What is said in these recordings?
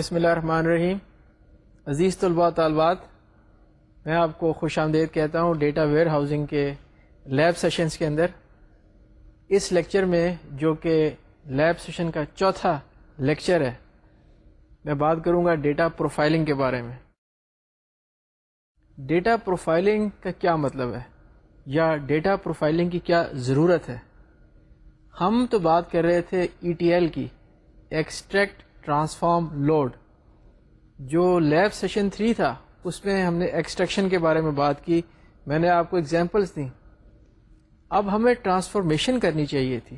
بسم اللہ الرحمن الرحیم. عزیز طلباء طالبات، میں آپ کو خوش آمدید کہتا ہوں ڈیٹا ویئر ہاؤسنگ کے لیب سیشنز کے اندر۔ اس لیکچر میں جو کہ لیب سیشن کا چوتھا لیکچر ہے، میں بات کروں گا ڈیٹا پروفائلنگ کے بارے میں۔ ڈیٹا پروفائلنگ کا کیا مطلب ہے؟ یا ڈیٹا پروفائلنگ کی کیا ضرورت ہے؟ ہم تو بات کر رہے تھے ای ٹی ایل کی، ایکسٹریکٹ ٹرانسفارم لوڈ جو لیب سیشن تھری تھا، اس میں ہم نے ایکسٹریکشن کے بارے میں بات کی۔ میں نے آپ کو ایگزامپلس دیں۔ اب ہمیں ٹرانسفارمیشن کرنی چاہیے تھی۔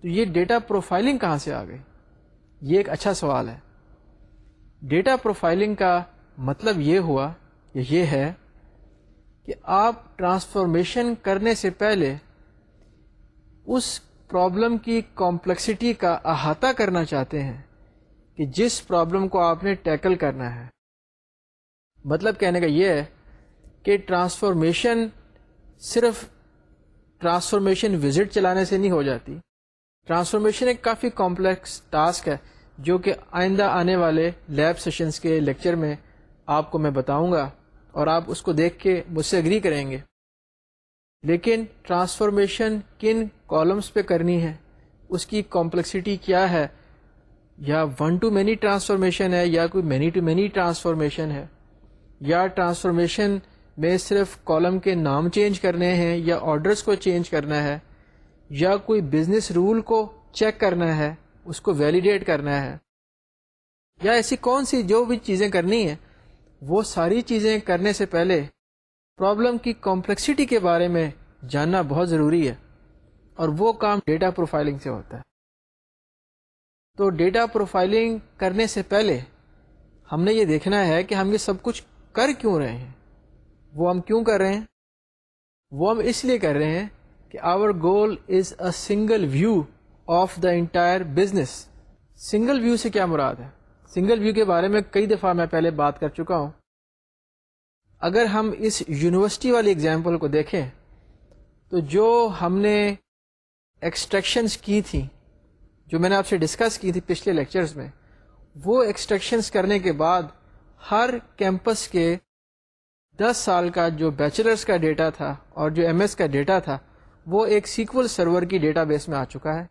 تو یہ ڈیٹا پروفائلنگ کہاں سے آ گئی؟ یہ ایک اچھا سوال ہے۔ ڈیٹا پروفائلنگ کا مطلب یہ ہوا یہ ہے کہ آپ ٹرانسفارمیشن کرنے سے پہلے اس پرابلم کی کمپلیکسٹی کا احاطہ کرنا چاہتے ہیں۔ کہ جس پرابلم کو آپ نے ٹیکل کرنا ہے۔ مطلب کہنے کا یہ ہے کہ ٹرانسفارمیشن صرف ٹرانسفارمیشن وزٹ چلانے سے نہیں ہو جاتی۔ ٹرانسفارمیشن ایک کافی کمپلیکس ٹاسک ہے جو کہ آئندہ آنے والے لیب سیشنز کے لیکچر میں آپ کو میں بتاؤں گا اور آپ اس کو دیکھ کے مجھ سے اگری کریں گے۔ لیکن ٹرانسفارمیشن کن کالمس پہ کرنی ہے؟ اس کی کمپلیکسٹی کیا ہے؟ یا ون ٹو مینی ٹرانسفارمیشن ہے یا کوئی مینی ٹو مینی ٹرانسفارمیشن ہے یا ٹرانسفارمیشن میں صرف کالم کے نام چینج کرنے ہیں یا آرڈرس کو چینج کرنا ہے یا کوئی بزنس رول کو چیک کرنا ہے، اس کو ویلیڈیٹ کرنا ہے۔ یا ایسی کون سی جو بھی چیزیں کرنی ہیں، وہ ساری چیزیں کرنے سے پہلے پرابلم کی کمپلیکسٹی کے بارے میں جاننا بہت ضروری ہے اور وہ کام ڈیٹا پروفائلنگ سے ہوتا ہے۔ تو ڈیٹا پروفائلنگ کرنے سے پہلے ہم نے یہ دیکھنا ہے کہ ہم یہ سب کچھ کر کیوں رہے ہیں۔ وہ ہم کیوں کر رہے ہیں؟ وہ ہم اس لیے کر رہے ہیں کہ our goal is a single view of the entire business single view سے کیا مراد ہے؟ سنگل ویو کے بارے میں کئی دفعہ میں پہلے بات کر چکا ہوں۔ اگر ہم اس یونیورسٹی والی اگزامپل کو دیکھیں، تو جو ہم نے ایکسٹریکشنس کی تھیں جو میں نے آپ سے ڈسکس کی تھی پچھلے لیکچرز میں، وہ ایکسٹریکشنس کرنے کے بعد ہر کیمپس کے دس سال کا جو بیچلرس کا ڈیٹا تھا اور جو ایم ایس کا ڈیٹا تھا، وہ ایک سیکول سرور کی ڈیٹا بیس میں آ چکا ہے۔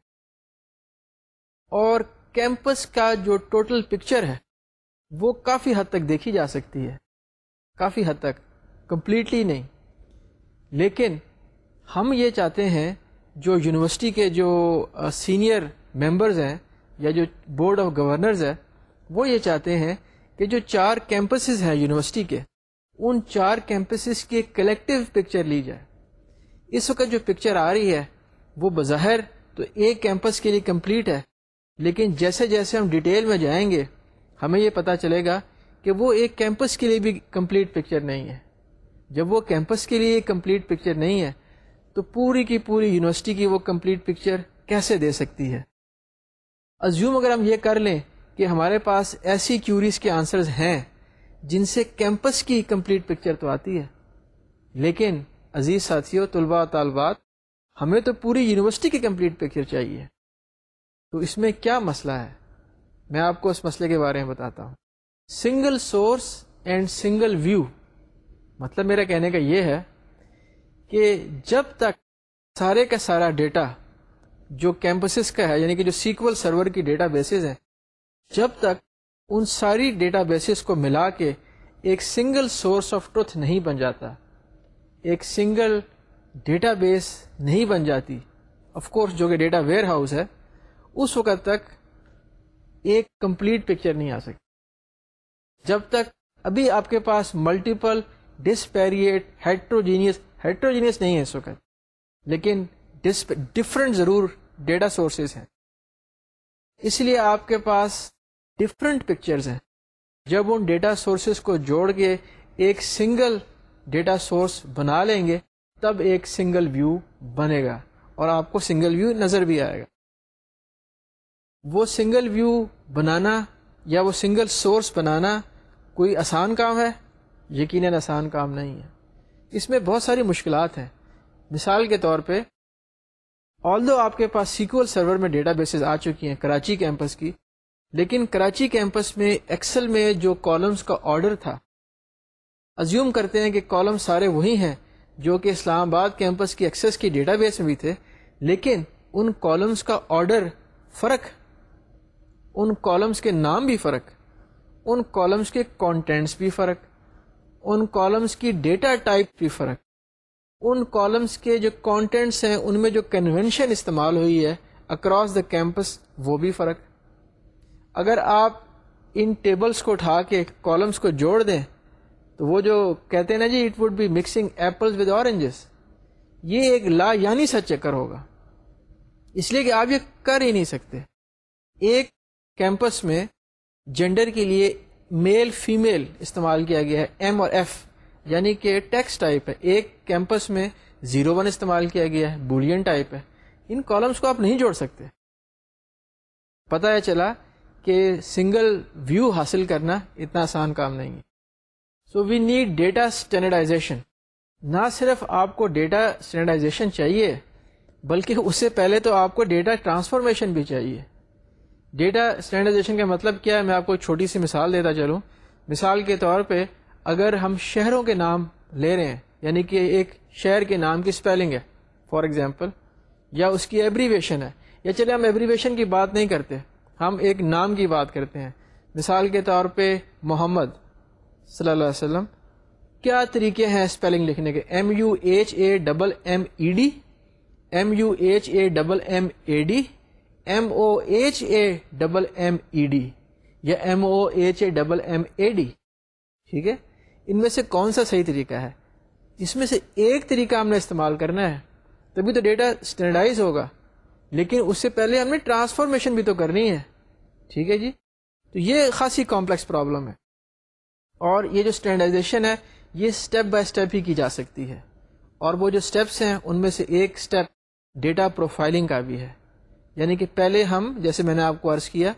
اور کیمپس کا جو ٹوٹل پکچر ہے، وہ کافی حد تک دیکھی جا سکتی ہے۔ کافی حد تک کمپلیٹلی نہیں۔ لیکن ہم یہ چاہتے ہیں جو یونیورسٹی کے جو سینئر ممبرز ہیں یا جو بورڈ آف گورنرز ہے وہ یہ چاہتے ہیں کہ جو چار کیمپسز ہیں یونیورسٹی کے، ان چار کیمپسز کی کلیکٹو پکچر لی جائے۔ اس وقت جو پکچر آ رہی ہے، وہ بظاہر تو ایک کیمپس کے لیے کمپلیٹ ہے، لیکن جیسے جیسے ہم ڈیٹیل میں جائیں گے، ہمیں یہ پتا چلے گا کہ وہ ایک کیمپس کے لیے بھی کمپلیٹ پکچر نہیں ہے۔ جب وہ کیمپس کے لیے کمپلیٹ پکچر نہیں ہے، تو پوری کی پوری یونیورسٹی کی وہ کمپلیٹ پکچر کیسے دے سکتی ہے؟ ازیوم اگر ہم یہ کر لیں کہ ہمارے پاس ایسی کیوریز کے آنسرز ہیں جن سے کیمپس کی کمپلیٹ پکچر تو آتی ہے۔ لیکن عزیز ساتھیوں طلباء طالبات، ہمیں تو پوری یونیورسٹی کی کمپلیٹ پکچر چاہیے۔ تو اس میں کیا مسئلہ ہے؟ میں آپ کو اس مسئلے کے بارے میں بتاتا ہوں۔ Single source and single view مطلب میرا کہنے کا یہ ہے کہ جب تک سارے کا سارا ڈیٹا جو کیمپسز کا ہے یعنی کہ جو سیکول سرور کی ڈیٹا بیسز ہیں، جب تک ان ساری ڈیٹا بیسز کو ملا کے ایک سنگل سورس آف ٹروتھ نہیں بن جاتا، ایک سنگل ڈیٹا بیس نہیں بن جاتی آف کورس جو کہ ڈیٹا ویئر ہاؤس ہے، اس وقت تک ایک کمپلیٹ پکچر نہیں آ سکتی جب تک ابھی آپ کے پاس ملٹیپل ڈسپیریٹ ہیٹروجینیس ہیٹروجینیس نہیں ہے اس وقت، لیکن ڈفرنٹ ضرور ڈیٹا سورسز ہیں۔ اس لیے آپ کے پاس ڈفرنٹ پکچرز ہیں۔ جب ان ڈیٹا سورسز کو جوڑ کے ایک سنگل ڈیٹا سورس بنا لیں گے، تب ایک سنگل ویو بنے گا اور آپ کو سنگل ویو نظر بھی آئے گا۔ وہ سنگل ویو بنانا یا وہ سنگل سورس بنانا کوئی آسان کام ہے؟ یقیناً آسان کام نہیں ہے۔ اس میں بہت ساری مشکلات ہیں۔ مثال کے طور پہ آل دو آپ کے پاس سیکول سرور میں ڈیٹا بیسز آ چکی ہیں کراچی کیمپس کی، لیکن کراچی کیمپس میں ایکسل میں جو کالمس کا آرڈر تھا ازیوم کرتے ہیں کہ کالم سارے وہی ہیں جو کہ اسلام آباد کیمپس کی ایکسیس کی ڈیٹا بیس میں بھی تھے، لیکن ان کالمس کا آرڈر فرق، ان کالمس کے نام بھی فرق، ان کالمس کے کانٹینٹس بھی فرق، ان کالمس کی ڈیٹا ٹائپ بھی فرق. ان کالمس کے جو کانٹینٹس ہیں، ان میں جو کنونشن استعمال ہوئی ہے اکراس دا کیمپس وہ بھی فرق۔ اگر آپ ان ٹیبلس کو اٹھا کے کالمس کو جوڑ دیں، تو وہ جو کہتے ہیں نا جی it would be mixing apples with oranges یہ ایک لا یعنی سا چکر ہوگا۔ اس لیے کہ آپ یہ کر ہی نہیں سکتے۔ ایک کیمپس میں جینڈر کے لیے میل فیمیل استعمال کیا گیا ہے ایم اور ایف یعنی کہ ٹیکس ٹائپ ہے۔ ایک کیمپس میں زیرو ون استعمال کیا گیا ہے، بولین ٹائپ ہے۔ ان کالمس کو آپ نہیں جوڑ سکتے۔ پتا ہے چلا کہ سنگل ویو حاصل کرنا اتنا آسان کام نہیں ہے۔ So we need data standardization نہ صرف آپ کو ڈیٹا اسٹینڈرڈائزیشن چاہیے، بلکہ اس سے پہلے تو آپ کو ڈیٹا ٹرانسفارمیشن بھی چاہیے۔ ڈیٹا اسٹینڈرڈائزیشن کا مطلب کیا ہے؟ میں آپ کو چھوٹی سی مثال دیتا چلوں۔ مثال کے طور پہ اگر ہم شہروں کے نام لے رہے ہیں یعنی کہ ایک شہر کے نام کی اسپیلنگ ہے فار ایگزامپل یا اس کی ایبریویشن ہے، یا چلے ہم ایبریویشن کی بات نہیں کرتے، ہم ایک نام کی بات کرتے ہیں۔ مثال کے طور پہ محمد صلی اللہ علیہ وسلم، کیا طریقے ہیں اسپیلنگ لکھنے کے؟ M U H A double M E D M U H A double M A D M O H A double M E D یا M O H A double M A D ٹھیک ہے؟ ان میں سے کون سا صحیح طریقہ ہے؟ اس میں سے ایک طریقہ ہم نے استعمال کرنا ہے، تبھی تو ڈیٹا اسٹینڈرڈائز ہوگا۔ لیکن اس سے پہلے ہم نے ٹرانسفارمیشن بھی تو کرنی ہے۔ ٹھیک ہے جی؟ تو یہ خاصی کمپلیکس پرابلم ہے۔ اور یہ جو اسٹینڈرڈائزیشن ہے، یہ اسٹیپ بائی اسٹیپ ہی کی جا سکتی ہے۔ اور وہ جو اسٹیپس ہیں، ان میں سے ایک اسٹیپ ڈیٹا پروفائلنگ کا بھی ہے۔ یعنی کہ پہلے ہم، جیسے میں نے آپ کو عرض کیا،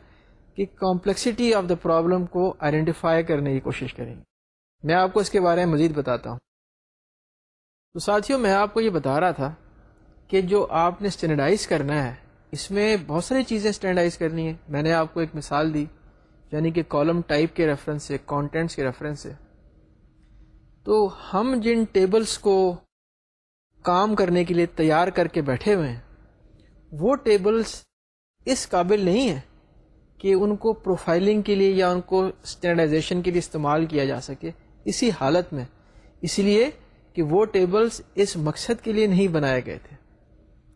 کہ کمپلیکسٹی آف دا پرابلم کو آئیڈینٹیفائی کرنے کی کوشش کریں گے۔ میں آپ کو اس کے بارے میں مزید بتاتا ہوں۔ تو ساتھیوں، میں آپ کو یہ بتا رہا تھا کہ جو آپ نے اسٹینڈرڈائز کرنا ہے، اس میں بہت ساری چیزیں اسٹینڈرڈائز کرنی ہے میں نے آپ کو ایک مثال دی یعنی کہ کالم ٹائپ کے ریفرنس سے کانٹینٹس کے ریفرنس سے۔ تو ہم جن ٹیبلز کو کام کرنے کے لیے تیار کر کے بیٹھے ہوئے ہیں، وہ ٹیبلز اس قابل نہیں ہیں کہ ان کو پروفائلنگ کے لیے یا ان کو اسٹینڈرڈائزیشن کے لیے استعمال کیا جا سکے۔ اسی حالت میں۔ اس لیے کہ وہ ٹیبلز اس مقصد کے لیے نہیں بنائے گئے تھے۔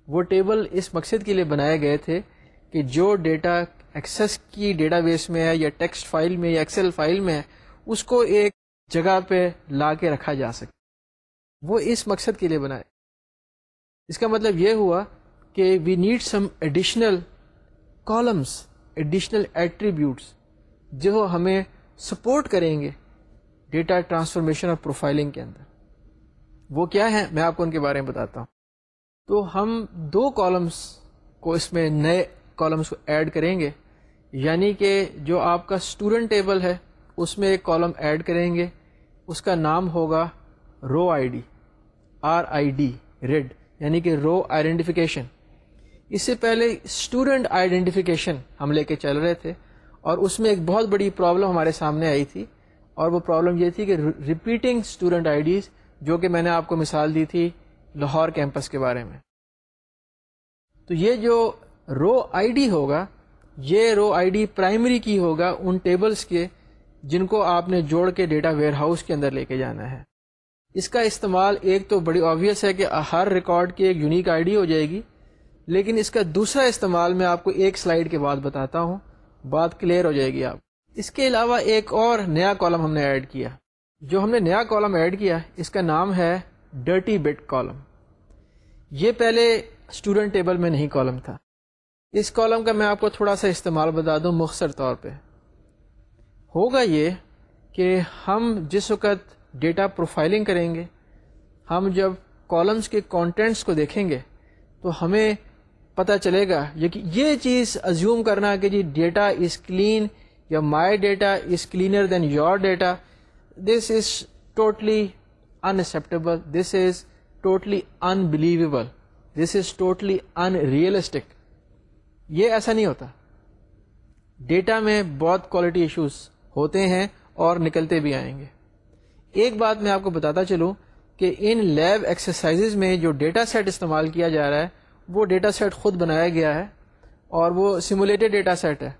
وہ ٹیبل اس مقصد کے لیے بنائے گئے تھے کہ جو ڈیٹا ایکسیس کی ڈیٹا بیس میں ہے یا ٹیکسٹ فائل میں یا ایکسل فائل میں ہے، اس کو ایک جگہ پہ لا کے رکھا جا سکے۔ وہ اس مقصد کے لیے بنائے۔ اس کا مطلب یہ ہوا کہ we need some additional columns additional attributes جو ہمیں سپورٹ کریں گے۔ ڈیٹا ٹرانسفارمیشن اور پروفائلنگ کے اندر۔ وہ کیا ہے میں آپ کو ان کے بارے میں بتاتا ہوں۔ تو ہم دو کالمس کو اس میں نئے کالمس کو ایڈ کریں گے۔ یعنی کہ جو آپ کا اسٹوڈنٹ ٹیبل ہے، اس میں ایک کالم ایڈ کریں گے۔ اس کا نام ہوگا row I D, R I D, rid یعنی کہ رو آئیڈینٹیفیکیشن۔ اس سے پہلے اسٹوڈنٹ آئیڈینٹیفیکیشن ہم لے کے چل رہے تھے اور اس میں ایک بہت بڑی پرابلم ہمارے سامنے آئی تھی۔ اور وہ پرابلم یہ تھی کہ ریپیٹنگ اسٹوڈنٹ آئی ڈیز جو کہ میں نے آپ کو مثال دی تھی لاہور کیمپس کے بارے میں۔ تو یہ جو رو آئی ڈی ہوگا، یہ رو آئی ڈی پرائمری کی ہوگا ان ٹیبلز کے جن کو آپ نے جوڑ کے ڈیٹا ویئر ہاؤس کے اندر لے کے جانا ہے۔ اس کا استعمال ایک تو بڑی آبویس ہے کہ ہر ریکارڈ کی ایک یونیک آئی ڈی ہو جائے گی، لیکن اس کا دوسرا استعمال میں آپ کو ایک سلائیڈ کے بعد بتاتا ہوں، بات کلیئر ہو جائے گی آپ اس کے علاوہ ایک اور نیا کالم ہم نے ایڈ کیا۔ جو ہم نے نیا کالم ایڈ کیا، اس کا نام ہے ڈرٹی بٹ کالم۔ یہ پہلے اسٹوڈنٹ ٹیبل میں نہیں کالم تھا۔ اس کالم کا میں آپ کو تھوڑا سا استعمال بتا دوں مختصر طور پہ۔ ہوگا یہ کہ ہم جس وقت ڈیٹا پروفائلنگ کریں گے، ہم جب کالمس کے کانٹینٹس کو دیکھیں گے، تو ہمیں پتہ چلے گا۔ یہ چیز ازیوم کرنا کہ جی ڈیٹا از کلین یا my data is cleaner then your data this is totally unacceptable this is totally unbelievable this is totally unrealistic یہ ایسا نہیں ہوتا۔ ڈیٹا میں بہت کوالٹی ایشوز ہوتے ہیں اور نکلتے بھی آئیں گے۔ ایک بات میں آپ کو بتاتا چلوں کہ ان لیب ایکسرسائز میں جو ڈیٹا سیٹ استعمال کیا جا رہا ہے، وہ ڈیٹا سیٹ خود بنایا گیا ہے اور وہ سمولیٹڈ ڈیٹا سیٹ ہے۔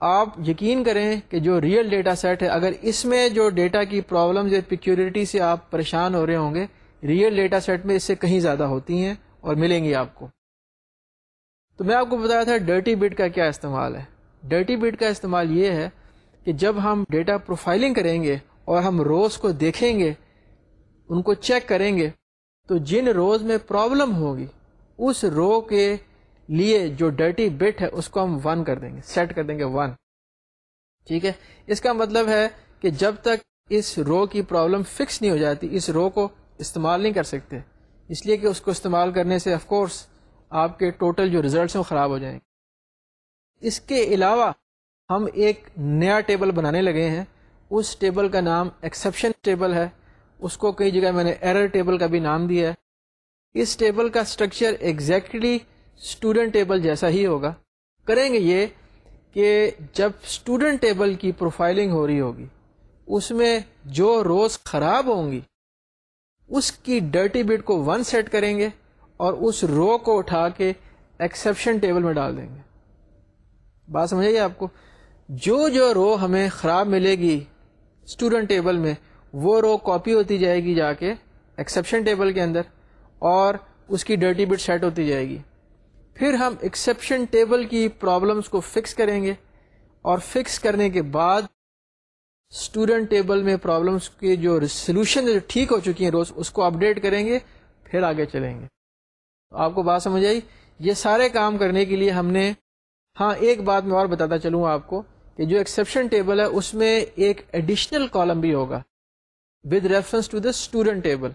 آپ یقین کریں کہ جو ریئل ڈیٹا سیٹ ہے، اگر اس میں جو ڈیٹا کی پرابلمز یا پیکیورٹی سے آپ پریشان ہو رہے ہوں گے ریئل ڈیٹا سیٹ میں اس سے کہیں زیادہ ہوتی ہیں اور ملیں گی آپ کو۔ تو میں آپ کو بتایا تھا ڈرٹی بٹ کا کیا استعمال ہے۔ ڈرٹی بٹ کا استعمال یہ ہے کہ جب ہم ڈیٹا پروفائلنگ کریں گے اور ہم روز کو دیکھیں گے، ان کو چیک کریں گے، تو جن روز میں پرابلم ہوگی، اس رو کے لیے جو ڈرٹی بٹ ہے، اس کو ہم ون کر دیں گے سیٹ کر دیں گے ون ٹھیک ہے؟ اس کا مطلب ہے کہ جب تک اس رو کی پرابلم فکس نہیں ہو جاتی، اس رو کو استعمال نہیں کر سکتے. اس لیے کہ اس کو استعمال کرنے سے آف کورس آپ کے ٹوٹل جو ریزلٹس ہیں، وہ خراب ہو جائیں گے. اس کے علاوہ، ہم ایک نیا ٹیبل بنانے لگے ہیں. اس ٹیبل کا نام ایکسیپشن ٹیبل ہے. اس کو کئی جگہ میں نے ایرر ٹیبل کا بھی نام دیا ہے. اس ٹیبل کا اسٹرکچر ایگزیکٹلی اسٹوڈنٹ ٹیبل جیسا ہی ہوگا۔ کریں گے یہ کہ جب اسٹوڈنٹ ٹیبل کی پروفائلنگ ہو رہی ہوگی، اس میں جو روز خراب ہوں گی، اس کی ڈرٹی بٹ کو ون سیٹ کریں گے اور اس رو کو اٹھا کے ایکسیپشن ٹیبل میں ڈال دیں گے۔ بات سمجھے آپ کو؟ جو جو رو ہمیں خراب ملے گی اسٹوڈنٹ ٹیبل میں، وہ رو کاپی ہوتی جائے گی جا کے ایکسیپشن ٹیبل کے اندر اور اس کی ڈرٹی بٹ سیٹ ہوتی جائے گی۔ پھر ہم ایکسیپشن ٹیبل کی پرابلمس کو فکس کریں گے اور فکس کرنے کے بعد اسٹوڈنٹ ٹیبل میں پرابلمس کی جو سولوشن جو ٹھیک ہو چکی ہیں روز، اس کو اپڈیٹ کریں گے، پھر آگے چلیں گے۔ آپ کو بات سمجھ آئی؟ یہ سارے کام کرنے کے لیے ہم نے ہاں ایک بات میں اور بتاتا چلوں آپ کو کہ جو ایکسیپشن ٹیبل ہے، اس میں ایک ایڈیشنل کالم بھی ہوگا with reference to the student table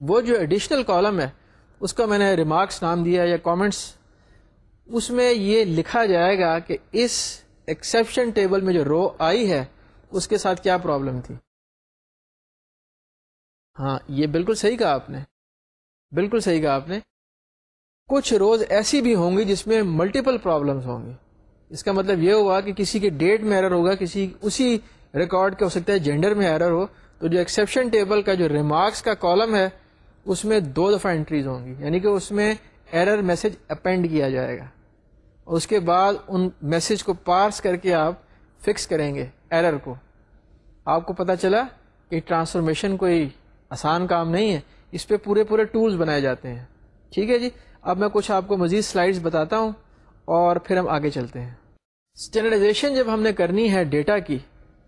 وہ جو ایڈیشنل کالم ہے اس کا میں نے ریمارکس نام دیا یا کامنٹس اس میں یہ لکھا جائے گا کہ اس ایکسیپشن ٹیبل میں جو رو آئی ہے، اس کے ساتھ کیا پرابلم تھی؟ ہاں یہ بالکل صحیح کہا آپ نے۔ بالکل صحیح کہا آپ نے۔ کچھ روز ایسی بھی ہوں گی جس میں ملٹیپل پرابلمس ہوں گی۔ اس کا مطلب یہ ہوا کہ کسی کے ڈیٹ میں ایرر ہوگا، کسی، اسی ریکارڈ کے ہو سکتا ہے جینڈر میں ایرر ہو۔ تو جو ایکسیپشن ٹیبل کا جو ریمارکس کا کالم ہے اس میں دو دفعہ انٹریز ہوں گی یعنی کہ اس میں ایرر میسج اپینڈ کیا جائے گا۔ اس کے بعد ان میسج کو پارس کر کے آپ فکس کریں گے ایرر کو۔ آپ کو پتا چلا کہ ٹرانسفارمیشن کوئی آسان کام نہیں ہے، اس پہ پورے پورے ٹولز بنائے جاتے ہیں۔ ٹھیک ہے جی اب میں کچھ آپ کو مزید سلائڈز بتاتا ہوں اور پھر ہم آگے چلتے ہیں۔ اسٹینڈرڈائزیشن جب ہم نے کرنی ہے ڈیٹا کی،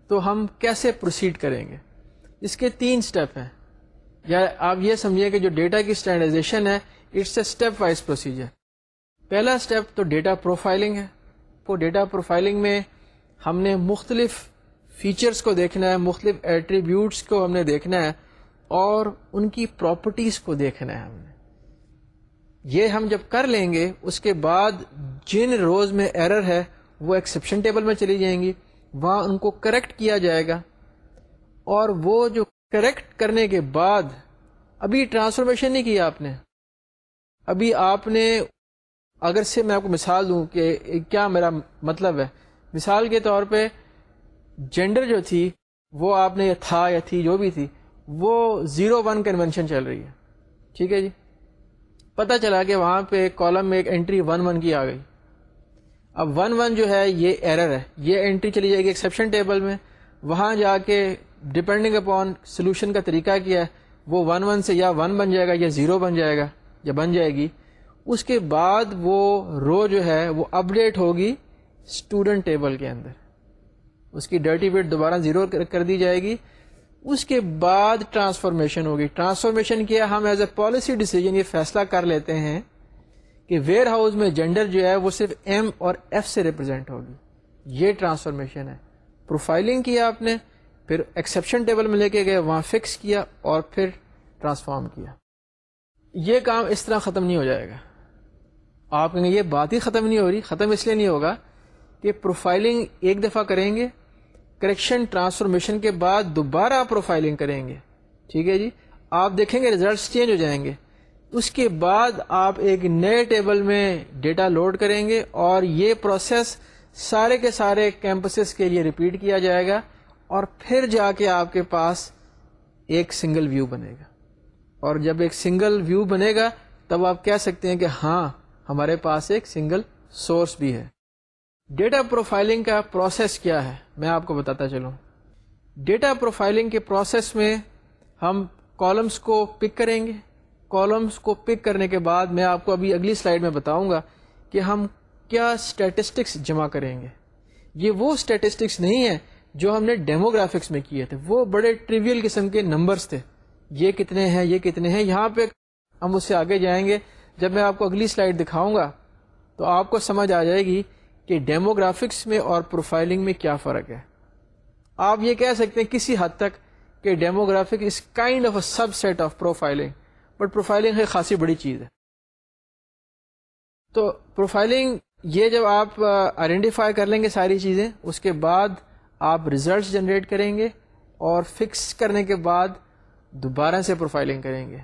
تو ہم کیسے پروسیڈ کریں گے؟ اس کے تین سٹیپ ہیں۔ یا آپ یہ سمجھیں کہ جو ڈیٹا کی اسٹینڈرڈائزیشن ہے it's a step wise procedure پہلا اسٹیپ تو ڈیٹا پروفائلنگ ہے۔ وہ ڈیٹا پروفائلنگ میں ہم نے مختلف فیچرز کو دیکھنا ہے، مختلف ایٹریبیوٹس کو ہم نے دیکھنا ہے اور ان کی پراپرٹیز کو دیکھنا ہے ہم نے۔ یہ ہم جب کر لیں گے، اس کے بعد جن روز میں ایرر ہے، وہ ایکسیپشن ٹیبل میں چلی جائیں گی۔ وہاں ان کو کریکٹ کیا جائے گا۔ اور وہ جو کریکٹ کرنے کے بعد ابھی ٹرانسفارمیشن نہیں کیا آپ نے۔ ابھی آپ نے اگر سے میں آپ کو مثال دوں کہ کیا میرا مطلب ہے۔ مثال کے طور پہ جینڈر جو تھی، وہ آپ نے تھا یا تھی، جو بھی تھی، وہ زیرو ون کنونشن چل رہی ہے۔ ٹھیک ہے جی؟ پتہ چلا کہ وہاں پہ کالم میں ایک انٹری ون ون کی آ گئی۔ اب ون ون جو ہے، یہ ایرر ہے۔ یہ انٹری چلی جائے گی ایکسیپشن ٹیبل میں۔ وہاں جا کے ڈپینڈنگ اپون سولوشن کا طریقہ کیا ہے، وہ ون ون سے یا ون بن جائے گا یا زیرو بن جائے گا، یا بن جائے گی، اس کے بعد وہ رو جو ہے، وہ اپڈیٹ ہوگی اسٹوڈنٹ ٹیبل کے اندر۔ اس کی ڈرٹی ویٹ دوبارہ زیرو کر دی جائے گی۔ اس کے بعد ٹرانسفارمیشن ہوگی۔ ٹرانسفارمیشن کیا ہم ایز اے پالیسی ڈیسیجن یہ فیصلہ کر لیتے ہیں کہ ویئر ہاؤس میں جینڈر جو ہے، وہ صرف ایم اور ایف سے ریپرزینٹ ہوگی۔ یہ ٹرانسفارمیشن ہے۔ پروفائلنگ کیا آپ نے؟ پھر ایکسیپشن ٹیبل میں لے کے گئے، وہاں فکس کیا اور پھر ٹرانسفارم کیا۔ یہ کام اس طرح ختم نہیں ہو جائے گا۔ آپ کہیں گے، یہ بات ہی ختم نہیں ہو رہی، ختم اس لیے نہیں ہوگا کہ پروفائلنگ ایک دفعہ کریں گے کریکشن ٹرانسفارمیشن کے بعد دوبارہ پروفائلنگ کریں گے۔ ٹھیک ہے جی؟ آپ دیکھیں گے ریزلٹس چینج ہو جائیں گے۔ اس کے بعد آپ ایک نئے ٹیبل میں ڈیٹا لوڈ کریں گے اور یہ پروسیس سارے کے سارے کیمپسز کے لیے ریپیٹ کیا جائے گا۔ اور پھر جا کے آپ کے پاس ایک سنگل ویو بنے گا۔ اور جب ایک سنگل ویو بنے گا، تب آپ کہہ سکتے ہیں کہ ہاں ہمارے پاس ایک سنگل سورس بھی ہے۔ ڈیٹا پروفائلنگ کا پروسیس کیا ہے؟ میں آپ کو بتاتا چلوں۔ ڈیٹا پروفائلنگ کے پروسیس میں ہم کالمس کو پک کریں گے۔ کالمس کو پک کرنے کے بعد میں آپ کو ابھی اگلی سلائیڈ میں بتاؤں گا کہ ہم کیا اسٹیٹسٹکس جمع کریں گے۔ یہ وہ اسٹیٹسٹکس نہیں ہے جو ہم نے ڈیموگرافکس میں کیے تھے، وہ بڑے ٹریویل قسم کے نمبرس تھے۔ یہ کتنے ہیں، یہ کتنے ہیں؟ یہاں پہ ہم اس سے آگے جائیں گے۔ جب میں آپ کو اگلی سلائیڈ دکھاؤں گا، تو آپ کو سمجھ آ جائے گی کہ ڈیموگرافکس میں اور پروفائلنگ میں کیا فرق ہے۔ آپ یہ کہہ سکتے ہیں کسی حد تک کہ demographic is kind of a subset of profiling but profiling ایک خاصی بڑی چیز ہے۔ تو پروفائلنگ یہ جب آپ آئیڈینٹیفائی کر لیں گے ساری چیزیں، اس کے بعد آپ ریزلٹس جنریٹ کریں گے اور فکس کرنے کے بعد دوبارہ سے پروفائلنگ کریں گے۔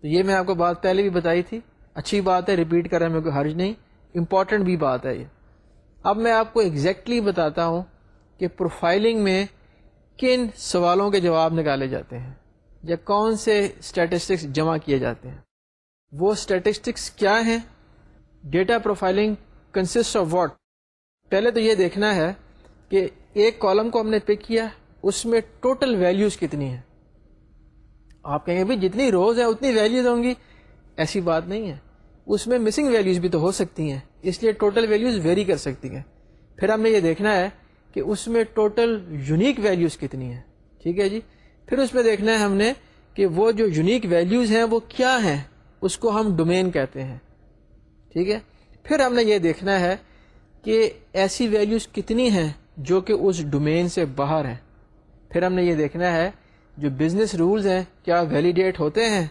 تو یہ میں آپ کو بات پہلے بھی بتائی تھی۔ اچھی بات ہے ریپیٹ کرنے میں کوئی حرج نہیں۔ امپورٹنٹ بھی بات ہے یہ۔ اب میں آپ کو ایگزیکٹلی exactly بتاتا ہوں کہ پروفائلنگ میں کن سوالوں کے جواب نکالے جاتے ہیں یا کون سے اسٹیٹسٹکس جمع کیے جاتے ہیں۔ وہ اسٹیٹسٹکس کیا ہیں؟ Data profiling consist of what پہلے تو یہ دیکھنا ہے کہ ایک کالم کو ہم نے پک کیا اس میں ٹوٹل ویلیوز کتنی ہیں؟ آپ کہیں گے بھائی جتنی روز ہیں، اتنی ویلیوز ہوں گی۔ ایسی بات نہیں ہے۔ اس میں مسنگ ویلیوز بھی تو ہو سکتی ہیں، اس لیے ٹوٹل ویلیوز ویری کر سکتی ہیں۔ پھر ہم نے یہ دیکھنا ہے کہ اس میں ٹوٹل یونیک ویلیوز کتنی ہیں۔ ٹھیک ہے جی؟ پھر اس میں دیکھنا ہے ہم نے کہ وہ جو یونیک ویلیوز ہیں، وہ کیا ہیں؟ اس کو ہم ڈومین کہتے ہیں۔ ٹھیک ہے؟ پھر ہم نے یہ دیکھنا ہے کہ ایسی ویلیوز کتنی ہیں جو کہ اس ڈومین سے باہر ہیں۔ پھر ہم نے یہ دیکھنا ہے، جو بزنس رولز ہیں، کیا ویلیڈیٹ ہوتے ہیں؟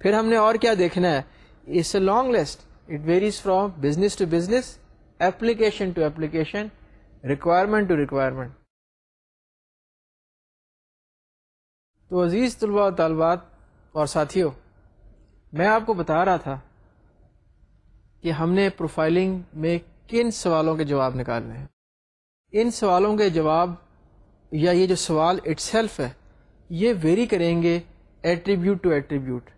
پھر ہم نے اور کیا دیکھنا ہے؟ It's a long list it varies from business to business application to application requirement to requirement تو عزیز طلباء و طالبات اور ساتھیوں، میں آپ کو بتا رہا تھا کہ ہم نے پروفائلنگ میں کن سوالوں کے جواب نکالنے ہیں۔ ان سوالوں کے جواب یا یہ جو سوال اٹ سیلف ہے، یہ ویری کریں گے ایٹریبیوٹ ٹو ایٹریبیوٹ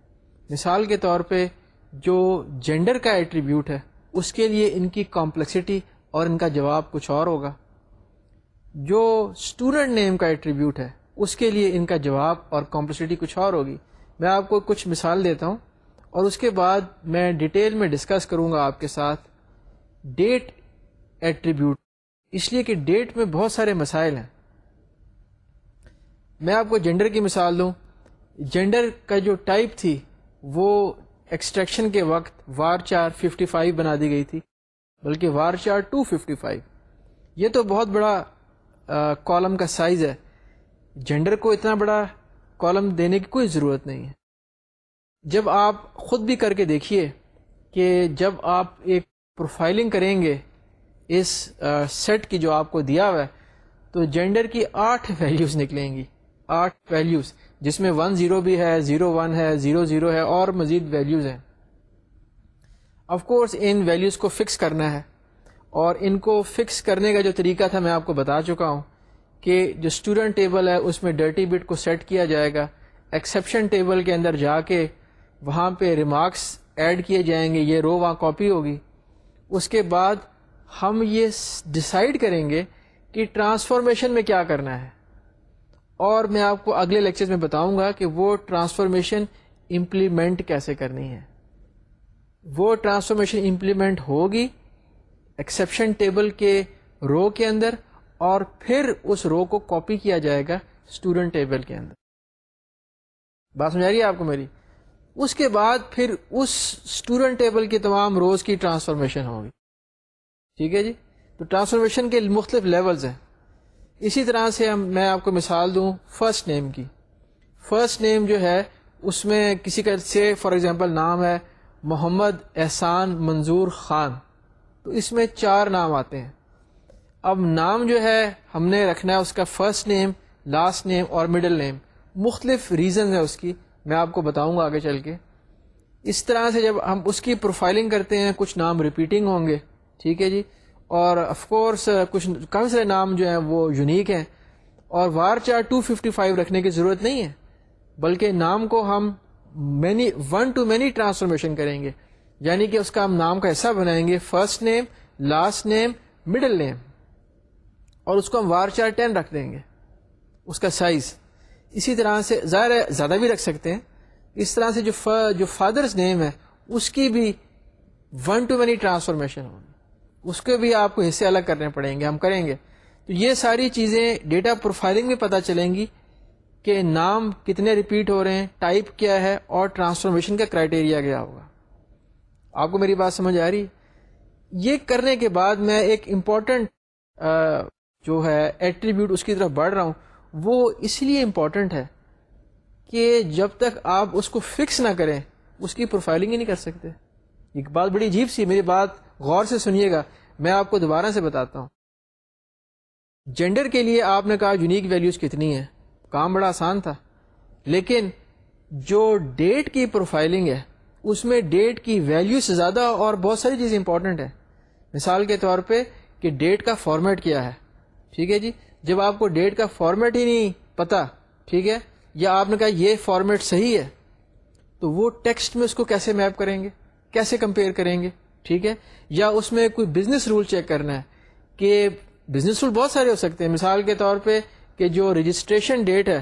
مثال کے طور پہ جو جینڈر کا ایٹریبیوٹ ہے، اس کے لیے ان کی کمپلیکسٹی اور ان کا جواب کچھ اور ہوگا۔ جو اسٹوڈنٹ نیم کا ایٹریبیوٹ ہے، اس کے لیے ان کا جواب اور کمپلیکسٹی کچھ اور ہوگی۔ میں آپ کو کچھ مثال دیتا ہوں اور اس کے بعد میں ڈیٹیل میں ڈسکس کروں گا آپ کے ساتھ۔ ڈیٹ ایٹریبیوٹ اس لیے کہ ڈیٹ میں بہت سارے مسائل ہیں۔ میں آپ کو جینڈر کی مثال دوں۔ جینڈر کا جو ٹائپ تھی، وہ ایکسٹریکشن کے وقت وار چار ففٹی فائیو بنا دی گئی تھی، بلکہ وار چار ٹو ففٹی فائیو۔ یہ تو بہت بڑا کالم کا سائز ہے۔ جینڈر کو اتنا بڑا کالم دینے کی کوئی ضرورت نہیں ہے۔ جب آپ خود بھی کر کے دیکھیے کہ جب آپ ایک پروفائلنگ کریں گے اس سیٹ کی جو آپ کو دیا ہوا ہے، تو جینڈر کی آٹھ ویلیوز نکلیں گی۔ آٹھ ویلیوز جس میں ون زیرو بھی ہے زیرو ون ہے زیرو زیرو ہے، اور مزید ویلیوز ہیں۔ آف کورس ان ویلیوز کو فکس کرنا ہے۔ اور ان کو فکس کرنے کا جو طریقہ تھا، میں آپ کو بتا چکا ہوں کہ جو اسٹوڈنٹ ٹیبل ہے، اس میں ڈرٹی بٹ کو سیٹ کیا جائے گا۔ ایکسیپشن ٹیبل کے اندر جا کے وہاں پہ ریمارکس ایڈ کیے جائیں گے، یہ رو وہاں کاپی ہوگی۔ اس کے بعد ہم یہ ڈسائڈ کریں گے کہ ٹرانسفارمیشن میں کیا کرنا ہے۔ اور میں آپ کو اگلے لیکچر میں بتاؤں گا کہ وہ ٹرانسفارمیشن امپلیمنٹ کیسے کرنی ہے۔ وہ ٹرانسفارمیشن امپلیمنٹ ہوگی ایکسیپشن ٹیبل کے رو کے اندر اور پھر اس رو کو کاپی کیا جائے گا اسٹوڈنٹ ٹیبل کے اندر۔ بات سمجھا رہی ہے آپ کو میری؟ اس کے بعد پھر اس اسٹوڈنٹ ٹیبل کی تمام روز کی ٹرانسفارمیشن ہوگی۔ ٹھیک ہے جی؟ تو ٹرانسفارمیشن کے مختلف لیولز ہیں۔ اسی طرح سے ہم میں آپ کو مثال دوں فرسٹ نیم کی۔ فرسٹ نیم جو ہے، اس میں کسی کا سے فار ایگزامپل نام ہے محمد احسان منظور خان۔ تو اس میں چار نام آتے ہیں۔ اب نام جو ہے، ہم نے رکھنا ہے اس کا فرسٹ نیم لاسٹ نیم اور مڈل نیم مختلف ریزن ہے اس کی۔ میں آپ کو بتاؤں گا آگے چل کے۔ اس طرح سے جب ہم اس کی پروفائلنگ کرتے ہیں، کچھ نام ریپیٹنگ ہوں گے۔ ٹھیک ہے جی؟ اور آف کورس کچھ کم سے نام جو ہیں وہ یونیک ہیں. اور وار چار ٹو ففٹی فائیو رکھنے کی ضرورت نہیں ہے. بلکہ نام کو ہم many one to many transformation کریں گے. یعنی کہ اس کا ہم نام کا حصہ بنائیں گے. First name last name middle name اور اس کو ہم وار چار ٹین رکھ دیں گے. اس کا سائز اسی طرح سے ظاہر ہے زیادہ بھی رکھ سکتے ہیں. اس طرح سے جو جو فادرس نیم ہے، اس کی بھی ون ٹو مینی ٹرانسفارمیشن ہوگی اس کے بھی آپ کو حصے الگ کرنے پڑیں گے، ہم کریں گے۔ تو یہ ساری چیزیں ڈیٹا پروفائلنگ میں پتہ چلیں گی کہ نام کتنے ریپیٹ ہو رہے ہیں ٹائپ کیا ہے اور ٹرانسفارمیشن کا کرائٹیریا کیا ہوگا۔ آپ کو میری بات سمجھ آ رہی؟ یہ کرنے کے بعد میں ایک امپورٹنٹ جو ہے ایٹریبیوٹ اس کی طرف بڑھ رہا ہوں، وہ اس لیے امپورٹنٹ ہے کہ جب تک آپ اس کو فکس نہ کریں، اس کی پروفائلنگ ہی نہیں کر سکتے۔ ایک بات بڑی عجیب سی میری بات غور سے سنیے گا، میں آپ کو دوبارہ سے بتاتا ہوں۔ جینڈر کے لیے آپ نے کہا یونیک ویلیوز کتنی ہے کام بڑا آسان تھا۔ لیکن جو ڈیٹ کی پروفائلنگ ہے، اس میں ڈیٹ کی ویلیو سے زیادہ اور بہت ساری چیزیں امپورٹنٹ ہیں۔ مثال کے طور پہ کہ ڈیٹ کا فارمیٹ کیا ہے۔ ٹھیک ہے جی؟ جب آپ کو ڈیٹ کا فارمیٹ ہی نہیں پتا، ٹھیک ہے؟ یا آپ نے کہا یہ فارمیٹ صحیح ہے، تو وہ ٹیکسٹ میں اس کو کیسے میپ کریں گے؟ کیسے کمپیئر کریں گے؟ ٹھیک ہے؟ یا اس میں کوئی بزنس رول چیک کرنا ہے کہ بزنس رول بہت سارے ہو سکتے ہیں. مثال کے طور پہ کہ جو رجسٹریشن ڈیٹ ہے،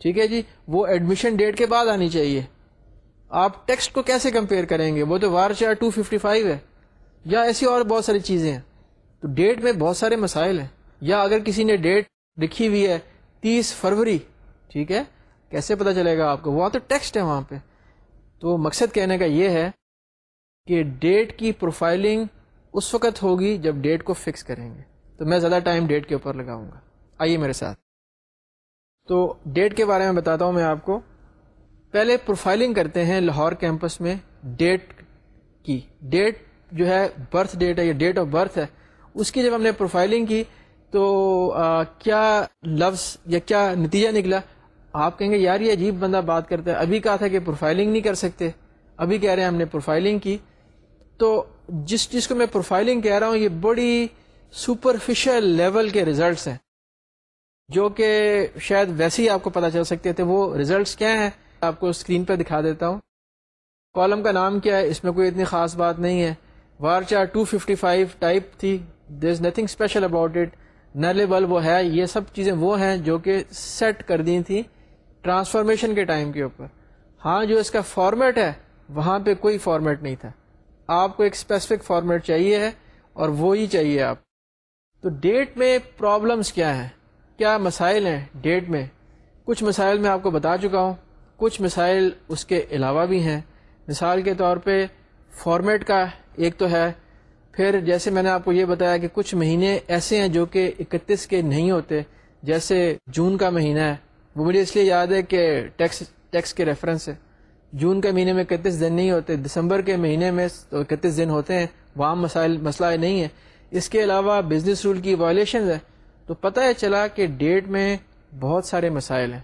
ٹھیک ہے جی وہ ایڈمیشن ڈیٹ کے بعد آنی چاہیے. آپ ٹیکسٹ کو کیسے کمپیئر کریں گے؟ وہ تو وار چار ٹو ففٹی فائیو ہے. یا ایسی اور بہت ساری چیزیں ہیں. تو ڈیٹ میں بہت سارے مسائل ہیں. یا اگر کسی نے ڈیٹ لکھی ہوئی ہے تیس فروری، ٹھیک ہے، کیسے پتا چلے گا آپ کو؟ وہاں تو ٹیکسٹ ہے وہاں پہ. تو مقصد کہنے کا یہ ہے کہ ڈیٹ کی پروفائلنگ اس وقت ہوگی جب ڈیٹ کو فکس کریں گے۔ تو میں زیادہ ٹائم ڈیٹ کے اوپر لگاؤں گا۔ آئیے میرے ساتھ۔ تو ڈیٹ کے بارے میں بتاتا ہوں میں آپ کو۔ پہلے پروفائلنگ کرتے ہیں لاہور کیمپس میں ڈیٹ کی۔ ڈیٹ جو ہے برتھ ڈیٹ ہے یا ڈیٹ آف برتھ ہے۔ اس کی جب ہم نے پروفائلنگ کی تو آ, کیا لفظ یا کیا نتیجہ نکلا؟ آپ کہیں گے یار یہ عجیب بندہ بات کرتا ہے۔ ابھی کہا تھا کہ پروفائلنگ نہیں کر سکتے۔ ابھی کہہ رہے ہیں ہم نے پروفائلنگ کی۔ تو جس چیز کو میں پروفائلنگ کہہ رہا ہوں، یہ بڑی سپرفیشل لیول کے ریزلٹس ہیں۔ جو کہ شاید ویسے ہی آپ کو پتا چل سکتے تھے، وہ ریزلٹس کیا ہیں؟ آپ کو اسکرین پہ دکھا دیتا ہوں۔ کالم کا نام کیا ہے؟ اس میں کوئی اتنی خاص بات نہیں ہے۔ وار چار ٹو ففٹی فائیو ٹائپ تھی۔ There is nothing special about it nullable وہ ہے۔ یہ سب چیزیں وہ ہیں جو کہ سیٹ کر دی تھیں ٹرانسفارمیشن کے ٹائم کے اوپر۔ ہاں جو اس کا فارمیٹ ہے، وہاں پہ کوئی فارمیٹ نہیں تھا۔ آپ کو ایک اسپیسیفک فارمیٹ چاہیے ہے اور وہی چاہیے آپ تو ڈیٹ میں پرابلمس کیا ہیں؟ کیا مسائل ہیں ڈیٹ میں؟ کچھ مسائل میں آپ کو بتا چکا ہوں، کچھ مسائل اس کے علاوہ بھی ہیں۔ مثال کے طور پہ فارمیٹ کا ایک تو ہے، پھر جیسے میں نے آپ کو یہ بتایا کہ کچھ مہینے ایسے ہیں جو کہ اکتیس کے نہیں ہوتے، جیسے جون کا مہینہ ہے۔ وہ مجھے اس لیے یاد ہے کہ ٹیکس ٹیکس کے ریفرنس ہے۔ جون کے مہینے میں اکتیس دن نہیں ہوتے، دسمبر کے مہینے میں اکتیس دن ہوتے ہیں، وہاں مسائل، مسئلہ نہیں ہے۔ اس کے علاوہ بزنس رول کی وائلیشنز ہے تو پتہ ہے چلا کہ ڈیٹ میں بہت سارے مسائل ہیں۔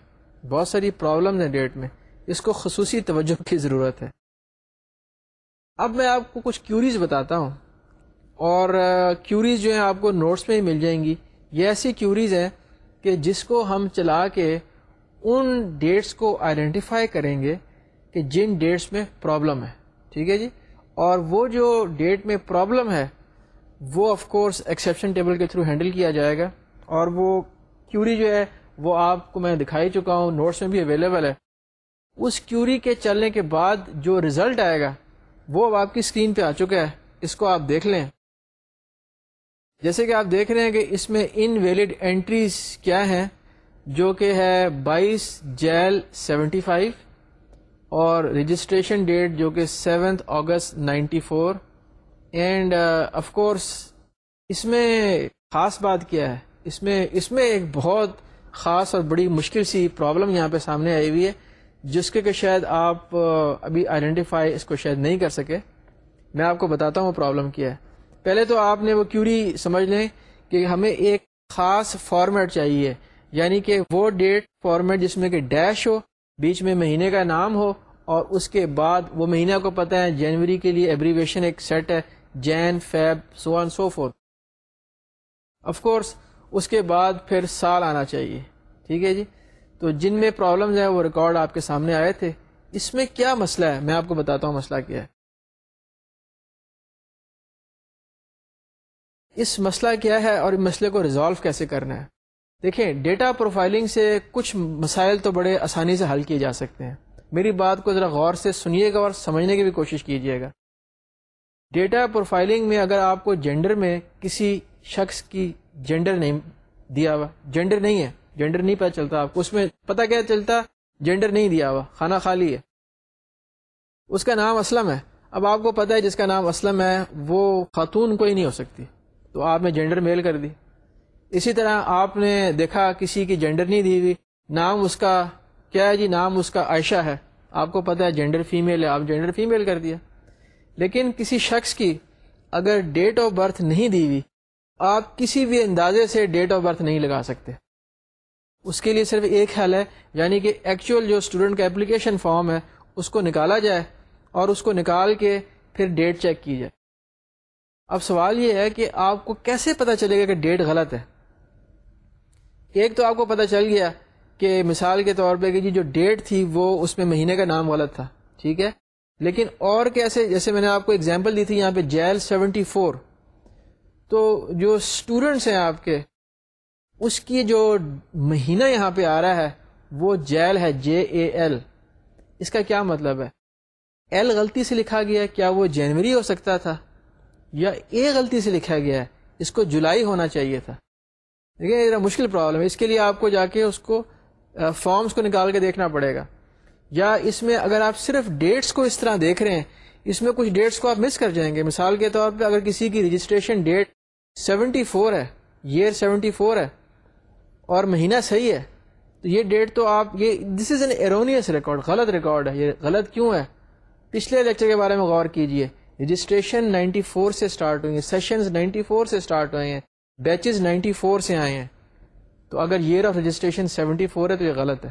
بہت ساری پرابلمز ہیں ڈیٹ میں۔ اس کو خصوصی توجہ کی ضرورت ہے۔ اب میں آپ کو کچھ کیوریز بتاتا ہوں۔ اور کیوریز جو ہیں آپ کو نوٹس میں ہی مل جائیں گی۔ یہ ایسی کیوریز ہیں کہ جس کو ہم چلا کے ان ڈیٹس کو آئیڈینٹیفائی کریں گے۔ کہ جن ڈیٹس میں پرابلم ہے، ٹھیک ہے جی؟ اور وہ جو ڈیٹ میں پرابلم ہے، وہ آف کورس ایکسیپشن ٹیبل کے تھرو ہینڈل کیا جائے گا۔ اور وہ کیوری جو ہے، وہ آپ کو میں دکھائی چکا ہوں نوٹس میں بھی اویلیبل ہے۔ اس کیوری کے چلنے کے بعد جو ریزلٹ آئے گا، وہ اب آپ کی اسکرین پہ آ چکا ہے۔ اس کو آپ دیکھ لیں۔ جیسے کہ آپ دیکھ رہے ہیں کہ اس میں ان ویلڈ اینٹریز کیا ہیں، جو کہ ہے بائیس جیل سیونٹی فائیو۔ اور رجسٹریشن ڈیٹ جو کہ seventh August ninety four and of course اس میں خاص بات کیا ہے؟ اس میں اس میں ایک بہت خاص اور بڑی مشکل سی پرابلم یہاں پہ سامنے آئی ہوئی ہے، جس کے کہ شاید آپ uh, ابھی آئیڈینٹیفائی اس کو شاید نہیں کر سکے۔ میں آپ کو بتاتا ہوں پرابلم کیا ہے۔ پہلے تو آپ نے وہ کیوری سمجھ لیں کہ ہمیں ایک خاص فارمیٹ چاہیے یعنی کہ وہ ڈیٹ فارمیٹ جس میں کہ ڈیش ہو بیچ میں مہینے کا نام ہو اور اس کے بعد وہ مہینہ کو پتہ ہے، جنوری کے لیے ایبریویشن ایک سیٹ ہے Jan Feb so on so forth of course اس کے بعد پھر سال آنا چاہیے۔ ٹھیک ہے جی؟ تو جن میں پرابلمز ہیں، وہ ریکارڈ آپ کے سامنے آئے تھے۔ اس میں کیا مسئلہ ہے؟ میں آپ کو بتاتا ہوں مسئلہ کیا ہے۔ اس مسئلہ کیا ہے اور اس مسئلے کو ریزالو کیسے کرنا ہے؟ دیکھیں ڈیٹا پروفائلنگ سے کچھ مسائل تو بڑے آسانی سے حل کیے جا سکتے ہیں۔ میری بات کو ذرا غور سے سنیے گا اور سمجھنے کی بھی کوشش کیجیے گا۔ ڈیٹا پروفائلنگ میں اگر آپ کو جینڈر میں کسی شخص کی جینڈر نہیں دیا ہوا جینڈر نہیں ہے جینڈر نہیں پتہ چلتا آپ کو، اس میں پتہ کیا چلتا؟ جینڈر نہیں دیا ہوا، کھانا خالی ہے۔ اس کا نام اسلم ہے۔ اب آپ کو پتا ہے جس کا نام اسلم ہے، وہ خاتون کوئی نہیں ہو سکتی۔ تو آپ نے جینڈر میل کر دی۔ اسی طرح آپ نے دیکھا کسی کی جینڈر نہیں دی ہوئی۔ نام اس کا، کیا ہے جی؟ نام اس کا عائشہ ہے۔ آپ کو پتا ہے جینڈر فیمیل ہے، آپ جینڈر فیمیل کر دیا۔ لیکن کسی شخص کی اگر ڈیٹ آف برتھ نہیں دی ہوئی، آپ کسی بھی اندازے سے ڈیٹ آف برتھ نہیں لگا سکتے۔ اس کے لیے صرف ایک حل ہے یعنی کہ ایکچوئل جو اسٹوڈنٹ کا اپلیکیشن فارم ہے، اس کو نکالا جائے اور اس کو نکال کے پھر ڈیٹ چیک کی جائے۔ اب سوال یہ ہے کہ آپ کو کیسے پتا چلے گا کہ ڈیٹ غلط ہے؟ ایک تو آپ کو پتا چل گیا کہ مثال کے طور پہ کہ جی جو ڈیٹ تھی وہ اس میں مہینے کا نام غلط تھا، ٹھیک ہے؟ لیکن اور کیسے، جیسے میں نے آپ کو اگزامپل دی تھی یہاں پہ جیل سیونٹی فور تو جو اسٹوڈنٹس ہیں آپ کے، اس کی جو مہینہ یہاں پہ آ رہا ہے، وہ جیل ہے جے اے ایل اس کا کیا مطلب ہے؟ ایل غلطی سے لکھا گیا، کیا وہ جنوری ہو سکتا تھا؟ یا اے غلطی سے لکھا گیا ہے اس کو جولائی ہونا چاہیے تھا۔ دیکھیں مشکل پرابلم ہے۔ اس کے لیے آپ کو جا کے اس کو فارمز کو نکال کے دیکھنا پڑے گا۔ یا اس میں اگر آپ صرف ڈیٹس کو اس طرح دیکھ رہے ہیں، اس میں کچھ ڈیٹس کو آپ مس کر جائیں گے۔ مثال کے طور پہ اگر کسی کی رجسٹریشن ڈیٹ سیونٹی فور ہے ایئر سیونٹی فور ہے، اور مہینہ صحیح ہے، تو یہ ڈیٹ تو آپ، یہ this is an erroneous record غلط ریکارڈ ہے۔ یہ غلط کیوں ہے؟ پچھلے لیکچر کے بارے میں غور کیجیے۔ رجسٹریشن نائنٹی فور سے اسٹارٹ ہوئی ہیں سیشنز نائنٹی فور سے اسٹارٹ ہوئے ہیں۔ بیچز نائنٹی فور سے آئے ہیں۔ تو اگر year of registration seventy four ہے تو یہ غلط ہے۔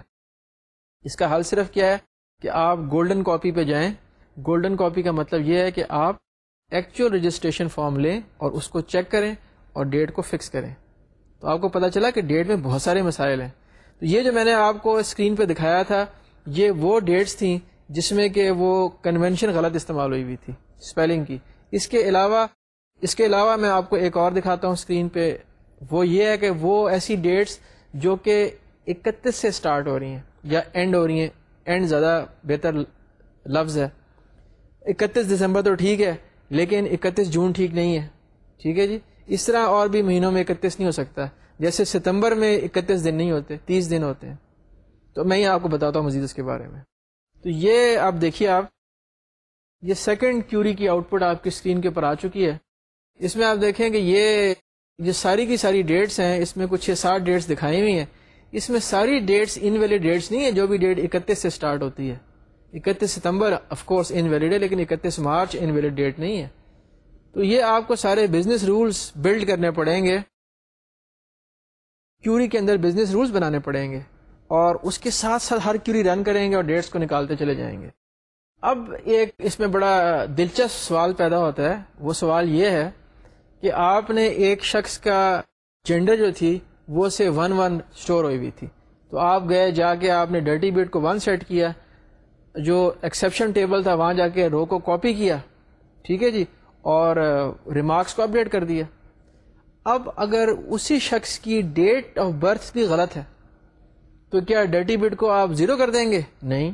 اس کا حل صرف کیا ہے کہ آپ گولڈن کاپی پہ جائیں۔ گولڈن کاپی کا مطلب یہ ہے کہ آپ ایکچوئل رجسٹریشن فارم لیں اور اس کو چیک کریں اور ڈیٹ کو فکس کریں۔ تو آپ کو پتا چلا کہ ڈیٹ میں بہت سارے مسائل ہیں۔ تو یہ جو میں نے آپ کو اسکرین پہ دکھایا تھا، یہ وہ ڈیٹس تھیں جس میں کہ وہ کنونشن غلط استعمال ہوئی ہوئی تھی اسپیلنگ کی۔ اس کے علاوہ اس کے علاوہ میں آپ کو ایک اور دکھاتا ہوں اسکرین پہ۔ وہ یہ ہے کہ وہ ایسی ڈیٹس جو کہ اکتیس سے اسٹارٹ ہو رہی ہیں یا اینڈ ہو رہی ہیں۔ اینڈ زیادہ بہتر لفظ ہے۔ اکتیس دسمبر تو ٹھیک ہے، لیکن اکتیس جون ٹھیک نہیں ہے۔ ٹھیک ہے جی؟ اس طرح اور بھی مہینوں میں اکتیس نہیں ہو سکتا۔ جیسے ستمبر میں اکتیس دن نہیں ہوتے، تیس دن ہوتے ہیں۔ تو میں یہ آپ کو بتاتا ہوں مزید اس کے بارے میں۔ تو یہ آپ دیکھیے آپ، یہ سیکنڈ کیوری کی آؤٹ پٹ آپ کی اسکرین کے اوپر آ چکی ہے۔ اس میں آپ دیکھیں کہ یہ جو ساری کی ساری ڈیٹس ہیں، اس میں کچھ چھ سات ڈیٹس دکھائی ہوئی ہیں۔ اس میں ساری ڈیٹس ان ویلڈ ڈیٹس نہیں ہے جو بھی ڈیٹ اکتیس سے اسٹارٹ ہوتی ہے۔ اکتیس ستمبر آف کورس ان ویلڈ ہے، لیکن اکتیس مارچ ان ویلڈ ڈیٹ نہیں ہے۔ تو یہ آپ کو سارے بزنس رولس بلڈ کرنے پڑیں گے۔ کیوری کے اندر بزنس رولس بنانے پڑیں گے۔ اور اس کے ساتھ ساتھ ہر کیوری رن کریں گے اور ڈیٹس کو نکالتے چلے جائیں گے۔ اب ایک اس میں بڑا دلچسپ سوال پیدا ہوتا ہے۔ وہ سوال یہ ہے کہ آپ نے ایک شخص کا جینڈر جو تھی، وہ سے ون ون اسٹور ہوئی ہوئی تھی۔ تو آپ گئے، جا کے آپ نے ڈرٹی بیٹ کو ون سیٹ کیا۔ جو ایکسیپشن ٹیبل تھا، وہاں جا کے رو کو کاپی کیا۔ ٹھیک ہے جی؟ اور ریمارکس کو اپڈیٹ کر دیا۔ اب اگر اسی شخص کی ڈیٹ آف برتھ بھی غلط ہے، تو کیا ڈرٹی بیٹ کو آپ زیرو کر دیں گے؟ نہیں۔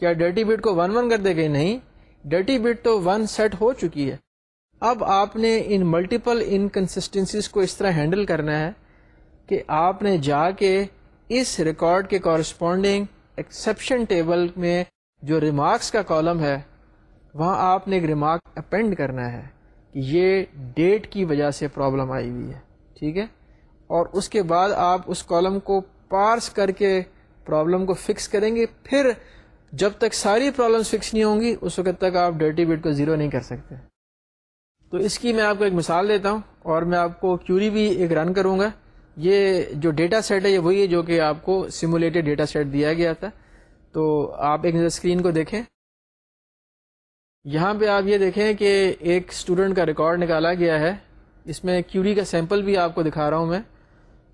کیا ڈرٹی بیٹ کو ون ون کر دیں گے؟ نہیں۔ ڈرٹی بیٹ تو ون سیٹ ہو چکی ہے۔ اب آپ نے ان ملٹیپل انکنسٹنسیز کو اس طرح ہینڈل کرنا ہے کہ آپ نے جا کے اس ریکارڈ کے کورسپونڈنگ ایکسیپشن ٹیبل میں جو ریمارکس کا کالم ہے، وہاں آپ نے ایک ریمارک اپینڈ کرنا ہے کہ یہ ڈیٹ کی وجہ سے پرابلم آئی ہوئی ہے، ٹھیک ہے؟ اور اس کے بعد آپ اس کالم کو پارس کر کے پرابلم کو فکس کریں گے، پھر جب تک ساری پرابلمس فکس نہیں ہوں گی، اس وقت تک آپ ڈرٹی بیٹ کو زیرو نہیں کر سکتے۔ تو اس کی میں آپ کو ایک مثال دیتا ہوں اور میں آپ کو کیوری بھی ایک رن کروں گا۔ یہ جو ڈیٹا سیٹ ہے، یہ وہی ہے جو کہ آپ کو سیمولیٹڈ ڈیٹا سیٹ دیا گیا تھا۔ تو آپ ایک نظر اسکرین کو دیکھیں۔ یہاں پہ آپ یہ دیکھیں کہ ایک اسٹوڈنٹ کا ریکارڈ نکالا گیا ہے۔ اس میں کیوری کا سیمپل بھی آپ کو دکھا رہا ہوں میں۔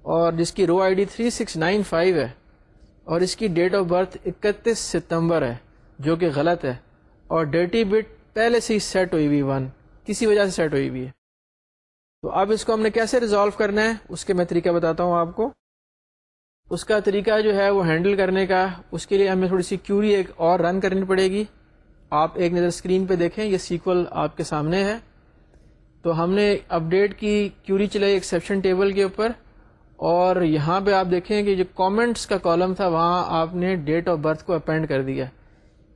اور جس کی رو I D three six nine five ہے۔ اور اس کی ڈیٹ آف برتھ اکتیس ستمبر ہے، جو کہ غلط ہے۔ اور ڈیٹی بٹ پہلے سے ہی سیٹ ہوئی ہوئی ون کسی وجہ سے سیٹ ہوئی ہوئی ہے۔ تو اب اس کو ہم نے کیسے ریزالو کرنا ہے، اس کے میں طریقہ بتاتا ہوں آپ کو۔ اس کا طریقہ جو ہے وہ ہینڈل کرنے کا، اس کے لیے ہمیں تھوڑی سی کیوری ایک اور رن کرنی پڑے گی۔ آپ ایک نظر اسکرین پہ دیکھیں، یہ سیکول آپ کے سامنے ہے۔ تو ہم نے اپڈیٹ کی کیوری چلائی ایکسیپشن ٹیبل کے اوپر۔ اور یہاں پہ آپ دیکھیں کہ جو کامنٹس کا کالم تھا، وہاں آپ نے ڈیٹ آف برتھ کو اپینڈ کر دیا۔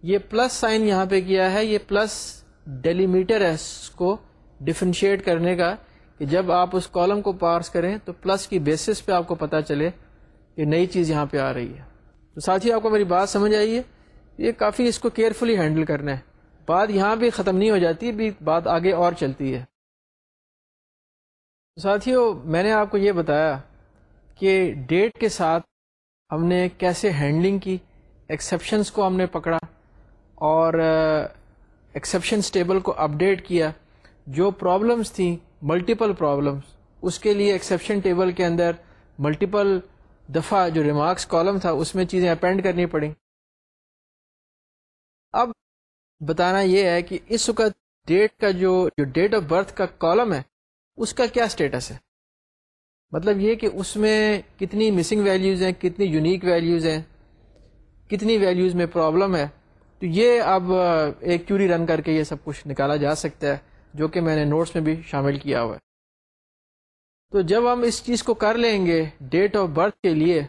یہ پلس سائن یہاں پہ کیا ہے، یہ پلس ڈیلیمیٹر ہے اس کو ڈفرینشیٹ کرنے کا کہ جب آپ اس کالم کو پارس کریں تو پلس کی بیسس پہ آپ کو پتا چلے کہ نئی چیز یہاں پہ آ رہی ہے۔ تو ساتھی، آپ کو میری بات سمجھ آئیے یہ کافی اس کو کیئرفلی ہینڈل کرنا ہے۔ بات یہاں بھی ختم نہیں ہو جاتی بھی بات آگے اور چلتی ہے۔ ساتھیوں میں نے آپ کو یہ بتایا کہ ڈیٹ کے ساتھ ہم نے کیسے ہینڈلنگ کی ایکسیپشنس کو ہم نے پکڑا اور ایکسیپشنس ٹیبل کو اپڈیٹ کیا، جو پرابلمس تھیں ملٹیپل پرابلمس اس کے لیے ایکسیپشن ٹیبل کے اندر ملٹیپل دفعہ جو ریمارکس کالم تھا، اس میں چیزیں اپینڈ کرنی پڑیں۔ اب بتانا یہ ہے کہ اس وقت ڈیٹ کا جو جو ڈیٹ آف برتھ کا کالم ہے، اس کا کیا اسٹیٹس ہے؟ مطلب یہ کہ اس میں کتنی مسنگ ویلیوز ہیں، کتنی یونیک ویلیوز ہیں، کتنی ویلیوز میں پرابلم ہے تو یہ اب ایک کیوری رن کر کے یہ سب کچھ نکالا جا سکتا ہے، جو کہ میں نے نوٹس میں بھی شامل کیا ہوا ہے۔ تو جب ہم اس چیز کو کر لیں گے ڈیٹ آف برتھ کے لیے،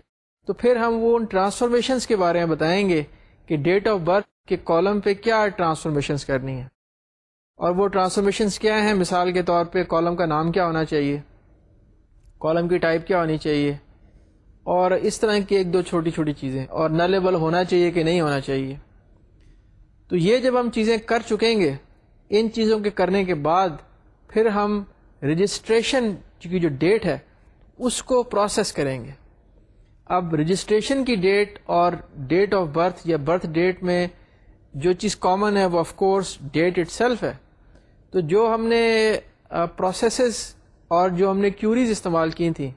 تو پھر ہم وہ ان ٹرانسفارمیشنس کے بارے میں بتائیں گے کہ ڈیٹ آف برتھ کے کالم پہ کیا ٹرانسفارمیشنس کرنی ہے اور وہ ٹرانسفارمیشنس کیا ہیں؟ مثال کے طور پہ کالم کا نام کیا ہونا چاہیے؟ کالم کی ٹائپ کیا ہونی چاہیے؟ اور اس طرح کی ایک دو چھوٹی چھوٹی چیزیں، اور نلیبل ہونا چاہیے کہ نہیں ہونا چاہیے؟ تو یہ جب ہم چیزیں کر چکیں گے، ان چیزوں کے کرنے کے بعد پھر ہم رجسٹریشن کی جو ڈیٹ ہے، اس کو پروسیس کریں گے۔ اب رجسٹریشن کی ڈیٹ اور ڈیٹ آف برتھ یا برتھ ڈیٹ میں جو چیز کامن ہے، وہ of course date itself ہے۔ تو جو ہم نے پروسیسز اور جو ہم نے کیوریز استعمال کی تھیں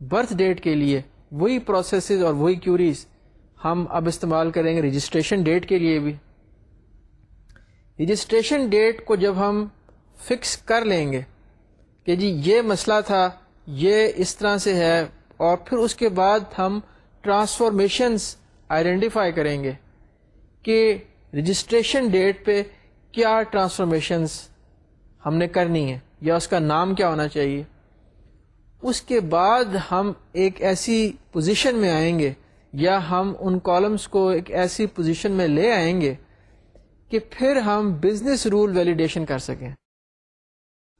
برتھ ڈیٹ کے لیے، وہی پروسیسز اور وہی کیوریز ہم اب استعمال کریں گے رجسٹریشن ڈیٹ کے لیے بھی۔ رجسٹریشن ڈیٹ کو جب ہم فکس کر لیں گے کہ جی یہ مسئلہ تھا، یہ اس طرح سے ہے، اور پھر اس کے بعد ہم ٹرانسفارمیشنس آئیڈینٹیفائی کریں گے کہ رجسٹریشن ڈیٹ پہ کیا ٹرانسفارمیشنس ہم نے کرنی ہے یا اس کا نام کیا ہونا چاہیے۔ اس کے بعد ہم ایک ایسی پوزیشن میں آئیں گے یا ہم ان کالمس کو ایک ایسی پوزیشن میں لے آئیں گے کہ پھر ہم بزنس رول ویلیڈیشن کر سکیں۔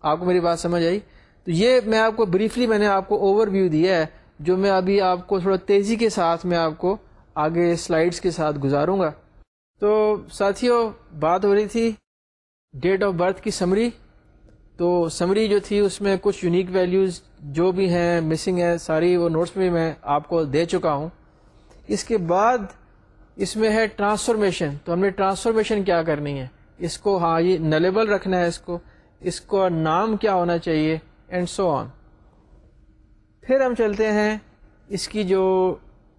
آپ کو میری بات سمجھ آئی؟ تو یہ میں آپ کو بریفلی میں نے آپ کو اوور ویو دیا ہے، جو میں ابھی آپ کو تھوڑا تیزی کے ساتھ میں آپ کو آگے سلائڈس کے ساتھ گزاروں گا۔ تو ساتھیوں بات ہو رہی تھی ڈیٹ آف برتھ کی سمری تو سمری جو تھی، اس میں کچھ یونیک ویلیوز جو بھی ہیں مسنگ ہے ساری وہ نوٹس میں میں آپ کو دے چکا ہوں۔ اس کے بعد اس میں ہے ٹرانسفارمیشن تو ہم نے ٹرانسفارمیشن کیا کرنی ہے؟ اس کو ہاں یہ نلیبل رکھنا ہے اس کو. اس کو نام کیا ہونا چاہیے؟ اینڈ سو آن پھر ہم چلتے ہیں اس کی جو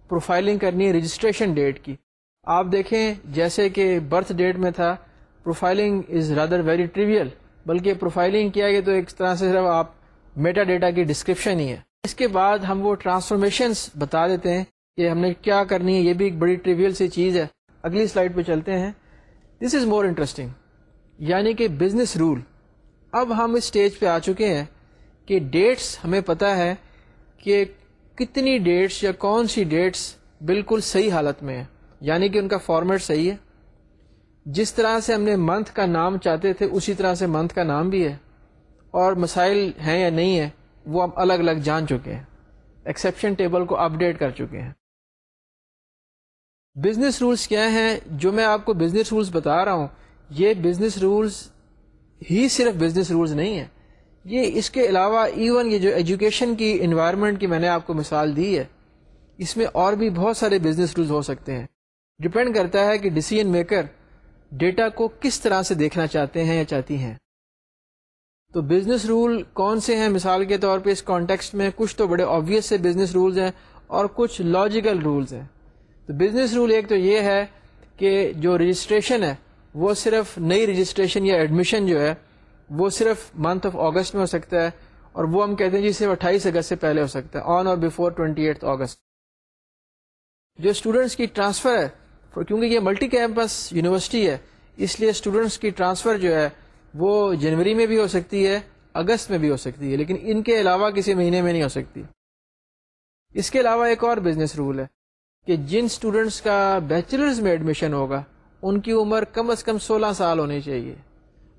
پروفائلنگ کرنی ہے رجسٹریشن ڈیٹ کی. آپ دیکھیں، جیسے کہ برتھ ڈیٹ میں تھا profiling is rather very trivial بلکہ پروفائلنگ کیا گیا تو ایک طرح سے صرف آپ میٹا ڈیٹا کی ڈسکرپشن ہی ہے۔ اس کے بعد ہم وہ ٹرانسفارمیشنس بتا دیتے ہیں۔ کہ ہم نے کیا کرنی ہے، یہ بھی ایک بڑی ٹریویل سی چیز ہے۔ اگلی سلائڈ پہ چلتے ہیں۔ دس از مور انٹرسٹنگ یعنی کہ بزنس رول اب ہم اس اسٹیج پہ آ چکے ہیں کہ ڈیٹس ہمیں پتا ہے کہ کتنی ڈیٹس یا کون سی ڈیٹس بالکل صحیح حالت میں ہیں۔ یعنی کہ ان کا فارمیٹ صحیح ہے۔ جس طرح سے ہم نے منتھ کا نام چاہتے تھے، اسی طرح سے منتھ کا نام بھی ہے۔ اور مسائل ہیں یا نہیں ہیں، وہ ہم الگ الگ جان چکے ہیں۔ ایکسیپشن ٹیبل کو اپڈیٹ کر چکے ہیں۔ بزنس رولس کیا ہیں جو میں آپ کو بزنس رولس بتا رہا ہوں، یہ بزنس رولس ہی صرف بزنس رولس نہیں ہیں۔ یہ اس کے علاوہ ایون یہ جو ایجوکیشن کی انوائرمنٹ کی میں نے آپ کو مثال دی ہے، اس میں اور بھی بہت سارے بزنس رولس ہو سکتے ہیں۔ ڈپینڈ کرتا ہے کہ ڈسیزن میکر ڈیٹا کو کس طرح سے دیکھنا چاہتے ہیں یا چاہتی ہیں۔ تو بزنس رول کون سے ہیں؟ مثال کے طور پہ اس کانٹیکسٹ میں کچھ تو بڑے آبویس سے بزنس رولز ہیں اور کچھ لاجیکل رولز ہیں۔ تو بزنس رول ایک تو یہ ہے کہ جو رجسٹریشن ہے، وہ صرف نئی رجسٹریشن یا ایڈمیشن جو ہے، وہ صرف منتھ آف اگست میں ہو سکتا ہے اور وہ ہم کہتے ہیں جی صرف اٹھائیس اگست سے پہلے ہو سکتا ہے آن اور بفور ٹوینٹی ایٹ اگست جو اسٹوڈینٹس کی ٹرانسفر ہے کیونکہ یہ ملٹی کیمپس یونیورسٹی ہے، اس لیے اسٹوڈینٹس کی ٹرانسفر جو ہے، وہ جنوری میں بھی ہو سکتی ہے، اگست میں بھی ہو سکتی ہے، لیکن ان کے علاوہ کسی مہینے میں نہیں ہو سکتی. اس کے علاوہ ایک اور بزنس رول ہے کہ جن اسٹوڈینٹس کا بیچلرز میں ایڈمیشن ہوگا، ان کی عمر کم از کم سولہ سال ہونی چاہیے۔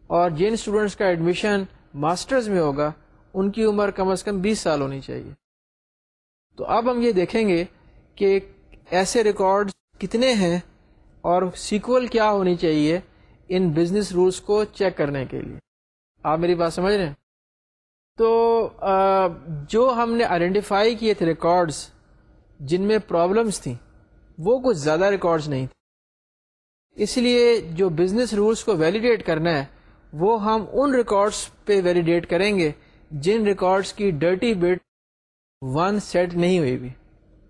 اور جن اسٹوڈینٹس کا ایڈمیشن ماسٹرز میں ہوگا، ان کی عمر کم از کم بیس سال ہونی چاہیے۔ تو اب ہم یہ دیکھیں گے کہ ایسے ریکارڈ کتنے ہیں اور سیکول کیا ہونی چاہیے ان بزنس رولس کو چیک کرنے کے لیے۔ آپ میری بات سمجھ رہے ہیں؟ تو جو ہم نے آئیڈینٹیفائی کیے تھے ریکارڈس جن میں پرابلمس تھیں، وہ کچھ زیادہ ریکارڈز نہیں تھے۔ اس لیے جو بزنس رولس کو ویلیڈیٹ کرنا ہے، وہ ہم ان ریکارڈس پہ ویلیڈیٹ کریں گے جن ریکارڈس کی ڈرٹی بٹ ون سیٹ نہیں ہوئی بھی۔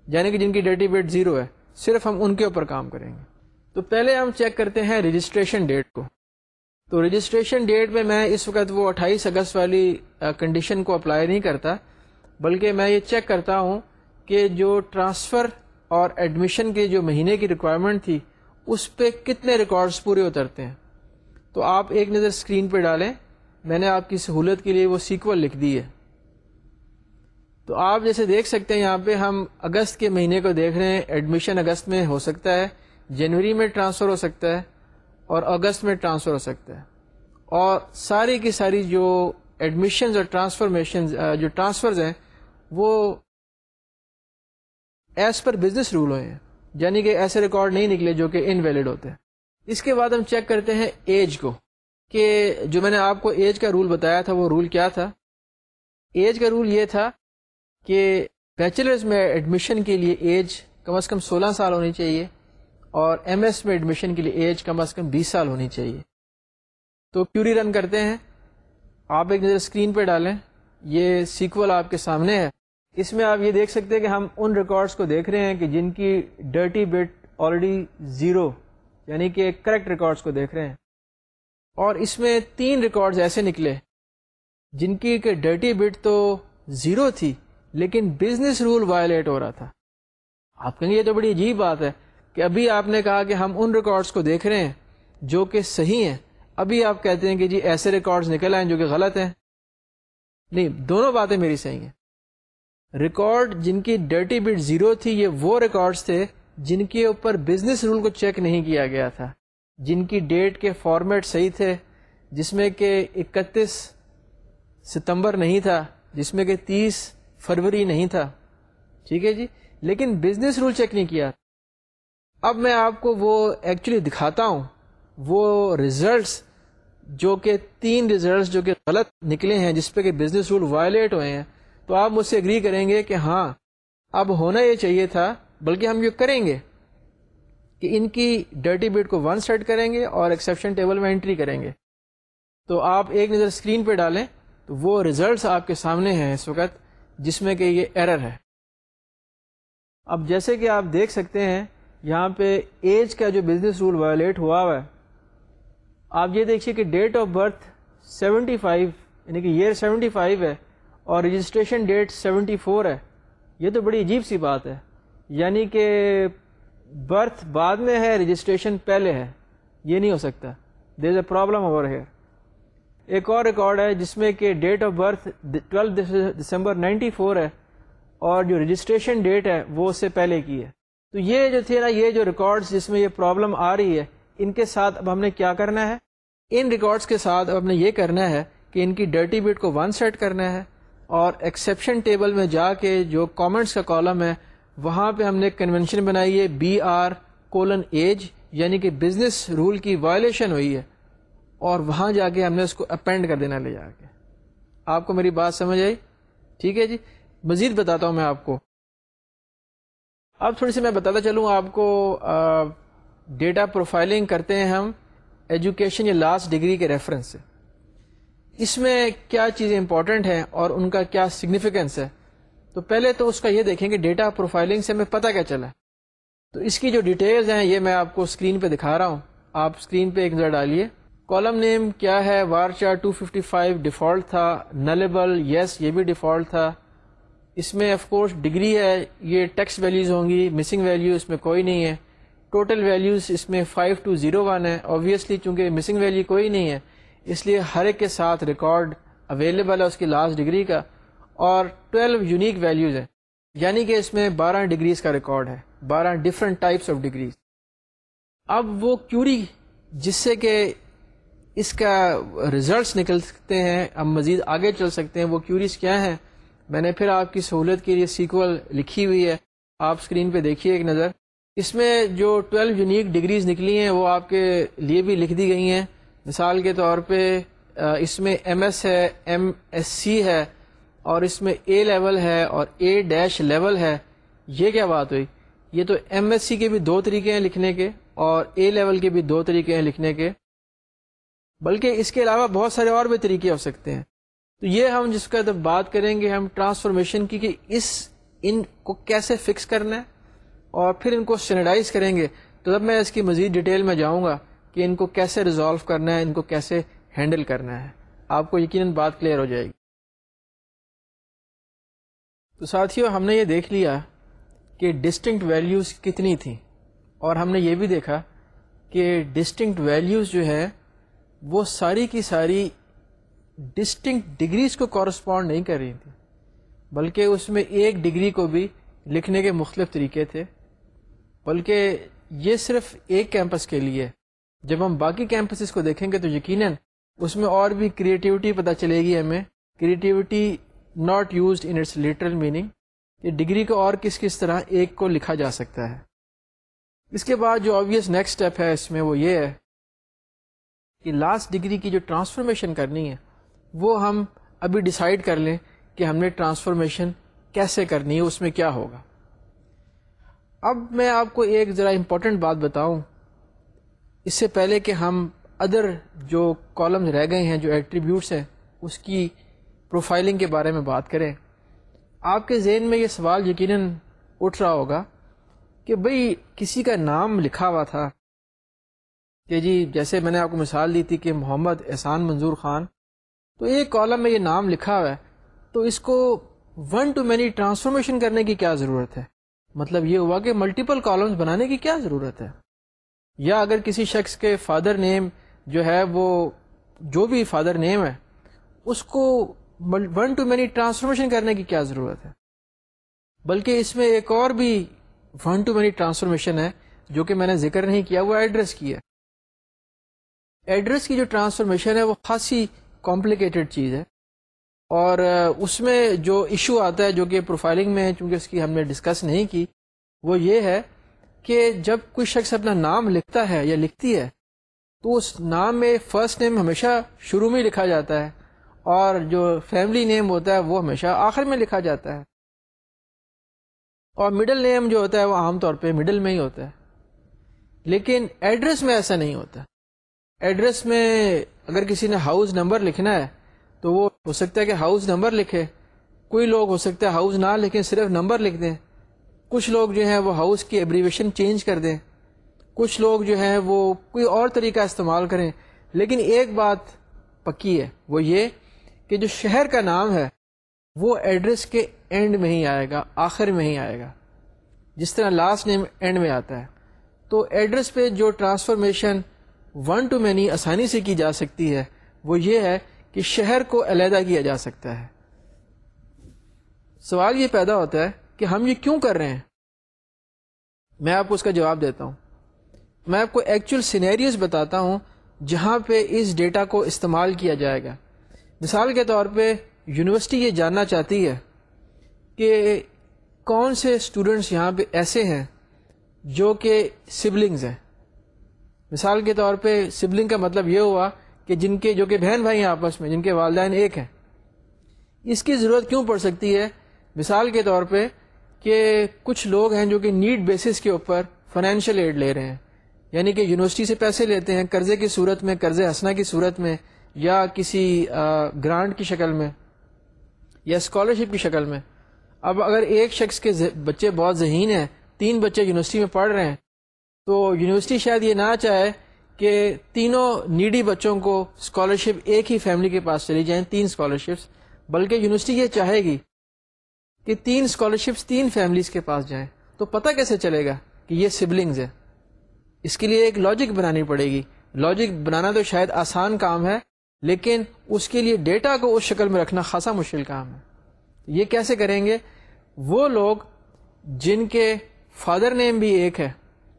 یعنی کہ جن کی ڈرٹی بٹ زیرو ہے، صرف ہم ان کے اوپر کام کریں گے۔ تو پہلے ہم چیک کرتے ہیں رجسٹریشن ڈیٹ کو۔ تو رجسٹریشن ڈیٹ میں میں اس وقت وہ اٹھائیس اگست والی کنڈیشن کو اپلائی نہیں کرتا، بلکہ میں یہ چیک کرتا ہوں کہ جو ٹرانسفر اور ایڈمیشن کے جو مہینے کی ریکوائرمنٹ تھی، اس پہ کتنے ریکارڈز پورے اترتے ہیں؟ تو آپ ایک نظر اسکرین پہ ڈالیں، میں نے آپ کی سہولت کے لیے وہ سیکول لکھ دی ہے۔ تو آپ جیسے دیکھ سکتے ہیں یہاں پہ ہم اگست کے مہینے کو دیکھ رہے ہیں ایڈمیشن اگست میں ہو سکتا ہے، جنوری میں ٹرانسفر ہو سکتا ہے، اور اگست میں ٹرانسفر ہو سکتا ہے۔ اور ساری کی ساری جو ایڈمیشنز اور ٹرانسفارمیشن جو ٹرانسفرز ہیں، وہ ایز پر بزنس رول ہوئے ہیں یعنی کہ ایسے ریکارڈ نہیں نکلے جو کہ انویلڈ ہوتے ہیں۔ اس کے بعد ہم چیک کرتے ہیں ایج کو، کہ جو میں نے آپ کو ایج کا رول بتایا تھا، وہ رول کیا تھا؟ ایج کا رول یہ تھا کہ بیچلرز میں ایڈمیشن کے لیے ایج کم از کم سولہ سال ہونی چاہیے اور ایم ایس میں ایڈمیشن کے لیے ایج کم از کم بیس سال ہونی چاہیے۔ تو کیوری رن کرتے ہیں۔ آپ ایک نظر اسکرین پہ ڈالیں۔ یہ سیکول آپ کے سامنے ہے۔ اس میں آپ یہ دیکھ سکتے ہیں کہ ہم ان ریکارڈس کو دیکھ رہے ہیں کہ جن کی ڈرٹی بٹ آلریڈی زیرو یعنی کہ کریکٹ ریکارڈس کو دیکھ رہے ہیں۔ اور اس میں تین ریکارڈز ایسے نکلے، جن کی کہ ڈرٹی بٹ تو زیرو تھی، لیکن بزنس رول وائلیٹ ہو رہا تھا۔ آپ کہیں گے یہ تو بڑی عجیب بات ہے کہ ابھی آپ نے کہا کہ ہم ان ریکارڈس کو دیکھ رہے ہیں جو کہ صحیح ہیں۔ ابھی آپ کہتے ہیں کہ جی ایسے ریکارڈز نکل آئے جو کہ غلط ہیں۔ نہیں، دونوں باتیں میری صحیح ہیں۔ ریکارڈ جن کی ڈرٹی بٹ زیرو تھی یہ وہ ریکارڈز تھے جن کے اوپر بزنس رول کو چیک نہیں کیا گیا تھا۔ جن کی ڈیٹ کے فارمیٹ صحیح تھے، جس میں کہ اکتیس ستمبر نہیں تھا، جس میں کہ تیس فروری نہیں تھا۔ ٹھیک ہے جی؟ لیکن بزنس رول چیک نہیں کیا۔ اب میں آپ کو وہ ایکچولی دکھاتا ہوں۔ وہ ریزلٹس جو کہ تین ریزلٹس جو کہ غلط نکلے ہیں، جس پہ کہ بزنس رول وائلیٹ ہوئے ہیں۔ تو آپ مجھ سے اگری کریں گے کہ ہاں اب ہونا یہ چاہیے تھا، بلکہ ہم یہ کریں گے کہ ان کی ڈرٹی بیٹ کو ون سیٹ کریں گے اور ایکسیپشن ٹیبل میں انٹری کریں گے۔ تو آپ ایک نظر اسکرین پہ ڈالیں، تو وہ ریزلٹس آپ کے سامنے ہیں اس وقت، جس میں کہ یہ ایرر ہے۔ اب جیسے کہ آپ دیکھ سکتے ہیں، یہاں پہ ایج کا جو بزنس رول وائلیٹ ہوا ہوا ہے، آپ یہ دیکھیے کہ date of birth seventy five یعنی کہ ایئر سیونٹی فائیو ہے۔ اور رجسٹریشن ڈیٹ سیونٹی فور ہے. یہ تو بڑی عجیب سی بات ہے. یعنی کہ برتھ بعد میں ہے رجسٹریشن پہلے ہے. یہ نہیں ہو سکتا. There is a problem over here ایک اور ریکارڈ ہے جس میں کہ date of birth twelve December ninety four ہے اور جو رجسٹریشن ڈیٹ ہے وہ اس سے پہلے کی ہے. تو یہ جو تھے نا، یہ جو ریکارڈس جس میں یہ پرابلم آ رہی ہے، ان کے ساتھ اب ہم نے کیا کرنا ہے؟ ان ریکارڈس کے ساتھ اب ہم نے یہ کرنا ہے کہ ان کی ڈرٹی بیٹ کو ون سیٹ کرنا ہے. اور ایکسیپشن ٹیبل میں جا کے جو کامنٹس کا کالم ہے، وہاں پہ ہم نے کنونشن بنائی ہے بی آر کولن ایج یعنی کہ بزنس رول کی وائلیشن ہوئی ہے، اور وہاں جا کے ہم نے اس کو اپینڈ کر دینا لے جا کے۔ آپ کو میری بات سمجھ آئی؟ ٹھیک ہے جی؟ مزید بتاتا ہوں میں آپ کو۔ اب تھوڑی سی میں بتاتا چلوں، آپ کو ڈیٹا پروفائلنگ کرتے ہیں ہم ایجوکیشن یا لاسٹ ڈگری کے ریفرنس سے۔ اس میں کیا چیزیں امپورٹنٹ ہیں اور ان کا کیا سگنیفیکینس ہے؟ تو پہلے تو اس کا یہ دیکھیں کہ ڈیٹا پروفائلنگ سے ہمیں پتہ کیا چلا۔ تو اس کی جو ڈیٹیلز ہیں، یہ میں آپ کو اسکرین پہ دکھا رہا ہوں۔ آپ اسکرین پہ ایک نظر ڈالیے۔ کالم نیم کیا ہے؟ وار چار ٹو ففٹی فائیو ڈیفالٹ تھا۔ نلیبل یس یہ بھی ڈیفالٹ تھا۔ اس میں آف کورس ڈگری ہے۔ یہ ٹیکسٹ ویلیوز ہوں گی۔ مسنگ ویلیو اس میں کوئی نہیں ہے۔ ٹوٹل ویلیوز اس میں فائیو ٹو زیرو ون ہے۔ آبویسلی چونکہ مسنگ ویلیو کوئی نہیں ہے۔ اس لیے ہر ایک کے ساتھ ریکارڈ اویلیبل ہے اس کی لاسٹ ڈگری کا اور ٹویلو یونیک ویلیوز ہیں۔ یعنی کہ اس میں بارہ ڈگریز کا ریکارڈ ہے، بارہ ڈفرنٹ ٹائپس آف ڈگریز اب وہ کیوری جس سے کہ اس کا ریزلٹس نکل سکتے ہیں، اب مزید آگے چل سکتے ہیں، وہ کیوریز کیا ہیں؟ میں نے پھر آپ کی سہولت کے لیے سیکول لکھی ہوئی ہے۔ آپ اسکرین پہ دیکھیے ایک نظر۔ اس میں جو ٹویلو یونیک ڈگریز نکلی ہیں، وہ آپ کے لیے بھی لکھ دی گئی ہیں۔ مثال کے طور پہ اس میں ایم ایس ہے، ایم ایس سی ہے، اور اس میں اے لیول ہے اور اے ڈیش لیول ہے۔ یہ کیا بات ہوئی؟ یہ تو ایم ایس سی کے بھی دو طریقے ہیں لکھنے کے اور اے لیول کے بھی دو طریقے ہیں لکھنے کے۔ بلکہ اس کے علاوہ بہت سارے اور بھی طریقے ہو سکتے ہیں۔ تو یہ ہم جس کا جب بات کریں گے، ہم ٹرانسفارمیشن کی کہ اس ان کو کیسے فکس کرنا ہے اور پھر ان کو سینیٹائز کریں گے۔ تو جب میں اس کی مزید ڈیٹیل میں جاؤں گا۔ کہ ان کو کیسے ریزالو کرنا ہے، ان کو کیسے ہینڈل کرنا ہے۔ آپ کو یقیناً بات کلیئر ہو جائے گی۔ تو ساتھیوں ہم نے یہ دیکھ لیا کہ ڈسٹنکٹ ویلیوز کتنی تھیں۔ اور ہم نے یہ بھی دیکھا کہ ڈسٹنکٹ ویلیوز جو ہے وہ ساری کی ساری ڈسٹنکٹ ڈگریز کو کورسپونڈ نہیں کر رہی تھی بلکہ اس میں ایک ڈگری کو بھی لکھنے کے مختلف طریقے تھے۔ بلکہ یہ صرف ایک کیمپس کے لیے جب ہم باقی کیمپسز کو دیکھیں گے تو یقیناً اس میں اور بھی کریٹیوٹی پتہ چلے گی ہمیں۔ Creativity not used in its literal meaning یہ ڈگری کو اور کس کس طرح ایک کو لکھا جا سکتا ہے۔ اس کے بعد جو آبویس نیکسٹ اسٹیپ ہے اس میں وہ یہ ہے کہ لاسٹ ڈگری کی جو ٹرانسفارمیشن کرنی ہے، وہ ہم ابھی ڈسائڈ کر لیں کہ ہم نے ٹرانسفارمیشن کیسے کرنی ہے، اس میں کیا ہوگا۔ اب میں آپ کو ایک ذرا امپورٹنٹ بات بتاؤں۔ اس سے پہلے کہ ہم ادر جو کالمز رہ گئے ہیں، جو ایٹریبیوٹس ہیں، اس کی پروفائلنگ کے بارے میں بات کریں۔ آپ کے ذہن میں یہ سوال یقیناً اٹھ رہا ہوگا کہ بھئی کسی کا نام لکھا ہوا تھا۔ کہ جی جیسے میں نے آپ کو مثال دی تھی کہ محمد احسان منظور خان، تو ایک کالم میں یہ نام لکھا ہوا ہے۔ تو اس کو ون ٹو مینی ٹرانسفارمیشن کرنے کی کیا ضرورت ہے؟ مطلب یہ ہوا کہ ملٹیپل کالمز بنانے کی کیا ضرورت ہے؟ یا اگر کسی شخص کے فادر نیم جو ہے وہ جو بھی فادر نیم ہے، اس کو ون ٹو مینی ٹرانسفارمیشن کرنے کی کیا ضرورت ہے؟ بلکہ اس میں ایک اور بھی ون ٹو مینی ٹرانسفارمیشن ہے، جو کہ میں نے ذکر نہیں کیا، وہ ایڈریس کی ہے۔ ایڈریس کی جو ٹرانسفارمیشن ہے، وہ خاصی کمپلیکیٹڈ چیز ہے۔ اور اس میں جو ایشو آتا ہے، جو کہ پروفائلنگ میں، چونکہ اس کی ہم نے ڈسکس نہیں کی، وہ یہ ہے کہ جب کوئی شخص اپنا نام لکھتا ہے یا لکھتی ہے، تو اس نام میں فرسٹ نیم ہمیشہ شروع میں لکھا جاتا ہے اور جو فیملی نیم ہوتا ہے وہ ہمیشہ آخر میں لکھا جاتا ہے۔ اور مڈل نیم جو ہوتا ہے وہ عام طور پہ مڈل میں ہی ہوتا ہے۔ لیکن ایڈریس میں ایسا نہیں ہوتا۔ ایڈریس میں اگر کسی نے ہاؤس نمبر لکھنا ہے، تو وہ ہو سکتا ہے کہ ہاؤس نمبر لکھے۔ کوئی لوگ ہو سکتا ہے ہاؤس نہ لکھیں، صرف نمبر لکھ دیں۔ کچھ لوگ جو ہیں وہ ہاؤس کی ایبریویشن چینج کر دیں۔ کچھ لوگ جو ہیں وہ کوئی اور طریقہ استعمال کریں۔ لیکن ایک بات پکی ہے، وہ یہ کہ جو شہر کا نام ہے، وہ ایڈریس کے اینڈ میں ہی آئے گا، آخر میں ہی آئے گا۔ جس طرح لاسٹ نیم اینڈ میں آتا ہے۔ تو ایڈریس پہ جو ٹرانسفارمیشن ون ٹو مینی آسانی سے کی جا سکتی ہے، وہ یہ ہے کہ شہر کو علیحدہ کیا جا سکتا ہے۔ سوال یہ پیدا ہوتا ہے کہ ہم یہ کیوں کر رہے ہیں؟ میں آپ کو اس کا جواب دیتا ہوں۔ میں آپ کو ایکچوئل سینیریوز بتاتا ہوں جہاں پہ اس ڈیٹا کو استعمال کیا جائے گا۔ مثال کے طور پہ یونیورسٹی یہ جاننا چاہتی ہے کہ کون سے اسٹوڈنٹس یہاں پہ ایسے ہیں جو کہ سبلنگز ہیں۔ مثال کے طور پہ سبلنگ کا مطلب یہ ہوا کہ جن کے جو کہ بہن بھائی ہیں آپس میں، جن کے والدین ایک ہیں۔ اس کی ضرورت کیوں پڑ سکتی ہے؟ مثال کے طور پہ کہ کچھ لوگ ہیں جو کہ نیڈ بیسس کے اوپر فائنینشیل ایڈ لے رہے ہیں۔ یعنی کہ یونیورسٹی سے پیسے لیتے ہیں، قرضے کی صورت میں قرض ہنسنا کی صورت میں، یا کسی گرانٹ کی شکل میں، یا اسکالرشپ کی شکل میں۔ اب اگر ایک شخص کے بچے بہت ذہین ہیں، تین بچے یونیورسٹی میں پڑھ رہے ہیں، تو یونیورسٹی شاید یہ نہ چاہے کہ تینوں نیڈی بچوں کو اسکالرشپ ایک ہی فیملی کے پاس چلی جائیں، تین اسکالرشپس بلکہ یونیورسٹی یہ چاہے گی کہ تین اسکالرشپس تین فیملیز کے پاس جائیں۔ تو پتہ کیسے چلے گا کہ یہ سبلنگز ہے اس کے لیے ایک لاجک بنانی پڑے گی۔ لاجک بنانا تو شاید آسان کام ہے، لیکن اس کے لیے ڈیٹا کو اس شکل میں رکھنا خاصا مشکل کام ہے۔ یہ کیسے کریں گے؟ وہ لوگ جن کے فادر نیم بھی ایک ہے،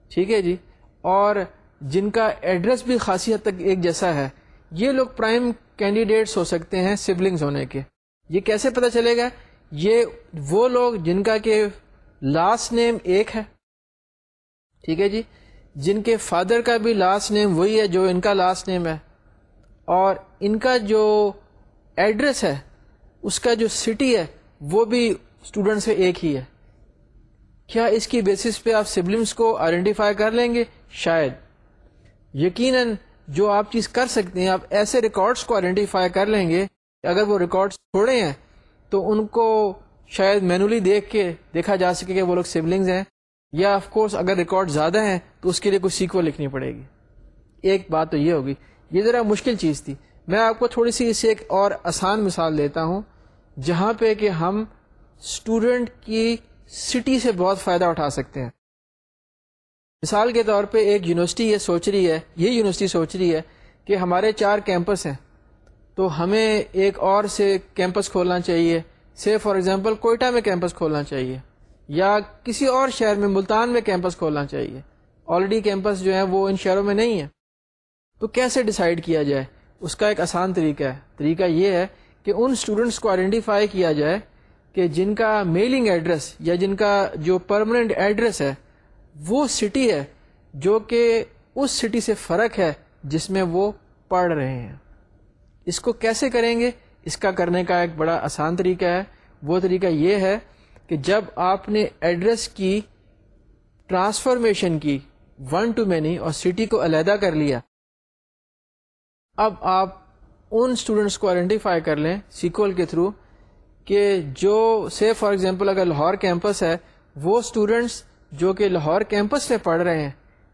ٹھیک ہے جی؟ اور جن کا ایڈریس بھی خاصی حد تک ایک جیسا ہے۔ یہ لوگ پرائم کینڈیڈیٹس ہو سکتے ہیں سبلنگز ہونے کے۔ یہ کیسے پتہ چلے گا؟ یہ وہ لوگ جن کا کہ لاسٹ نیم ایک ہے۔ ٹھیک ہے جی؟ جن کے فادر کا بھی لاسٹ نیم وہی ہے جو ان کا لاسٹ نیم ہے۔ اور ان کا جو ایڈریس ہے، اس کا جو سٹی ہے، وہ بھی اسٹوڈنٹ سے ایک ہی ہے۔ کیا اس کی بیسس پہ آپ سبلمس کو آئیڈینٹیفائی کر لیں گے؟ شاید۔ یقیناً جو آپ چیز کر سکتے ہیں، آپ ایسے ریکارڈس کو آئیڈینٹیفائی کر لیں گے، اگر وہ ریکارڈس چھوڑے ہیں تو ان کو شاید مینولی دیکھ کے دیکھا جا سکے کہ وہ لوگ سبلنگز ہیں، یا آف کورس اگر ریکارڈ زیادہ ہیں تو اس کے لیے کوئی سیکو لکھنی پڑے گی۔ ایک بات تو یہ ہوگی، یہ ذرا مشکل چیز تھی۔ میں آپ کو تھوڑی سی اس سے ایک اور آسان مثال دیتا ہوں، جہاں پہ کہ ہم اسٹوڈنٹ کی سٹی سے بہت فائدہ اٹھا سکتے ہیں۔ مثال کے طور پہ ایک یونیورسٹی یہ سوچ رہی ہے، یہ یونیورسٹی سوچ رہی ہے کہ ہمارے چار کیمپس ہیں۔ تو ہمیں ایک اور سے کیمپس کھولنا چاہیے۔ سے فار ایگزامپل کوئٹہ میں کیمپس کھولنا چاہیے۔ یا کسی اور شہر میں ملتان میں کیمپس کھولنا چاہیے۔ آلریڈی کیمپس جو ہیں وہ ان شہروں میں نہیں ہیں۔ تو کیسے ڈیسائیڈ کیا جائے؟ اس کا ایک آسان طریقہ ہے۔ طریقہ یہ ہے کہ ان اسٹوڈنٹس کو آئیڈینٹیفائی کیا جائے کہ جن کا میلنگ ایڈریس یا جن کا جو پرماننٹ ایڈریس ہے، وہ سٹی ہے جو کہ اس سٹی سے فرق ہے جس میں وہ پڑھ رہے ہیں۔ اس کو کیسے کریں گے؟ اس کا کرنے کا ایک بڑا آسان طریقہ ہے۔ وہ طریقہ یہ ہے کہ جب آپ نے ایڈریس کی ٹرانسفارمیشن کی ون ٹو مینی اور سٹی کو علیحدہ کر لیا، اب آپ ان اسٹوڈینٹس کو آئیڈینٹیفائی کر لیں سیکول کے تھرو کہ جو سے فار ایگزامپل اگر لاہور کیمپس ہے، وہ اسٹوڈینٹس جو کہ لاہور کیمپس میں پڑھ رہے ہیں،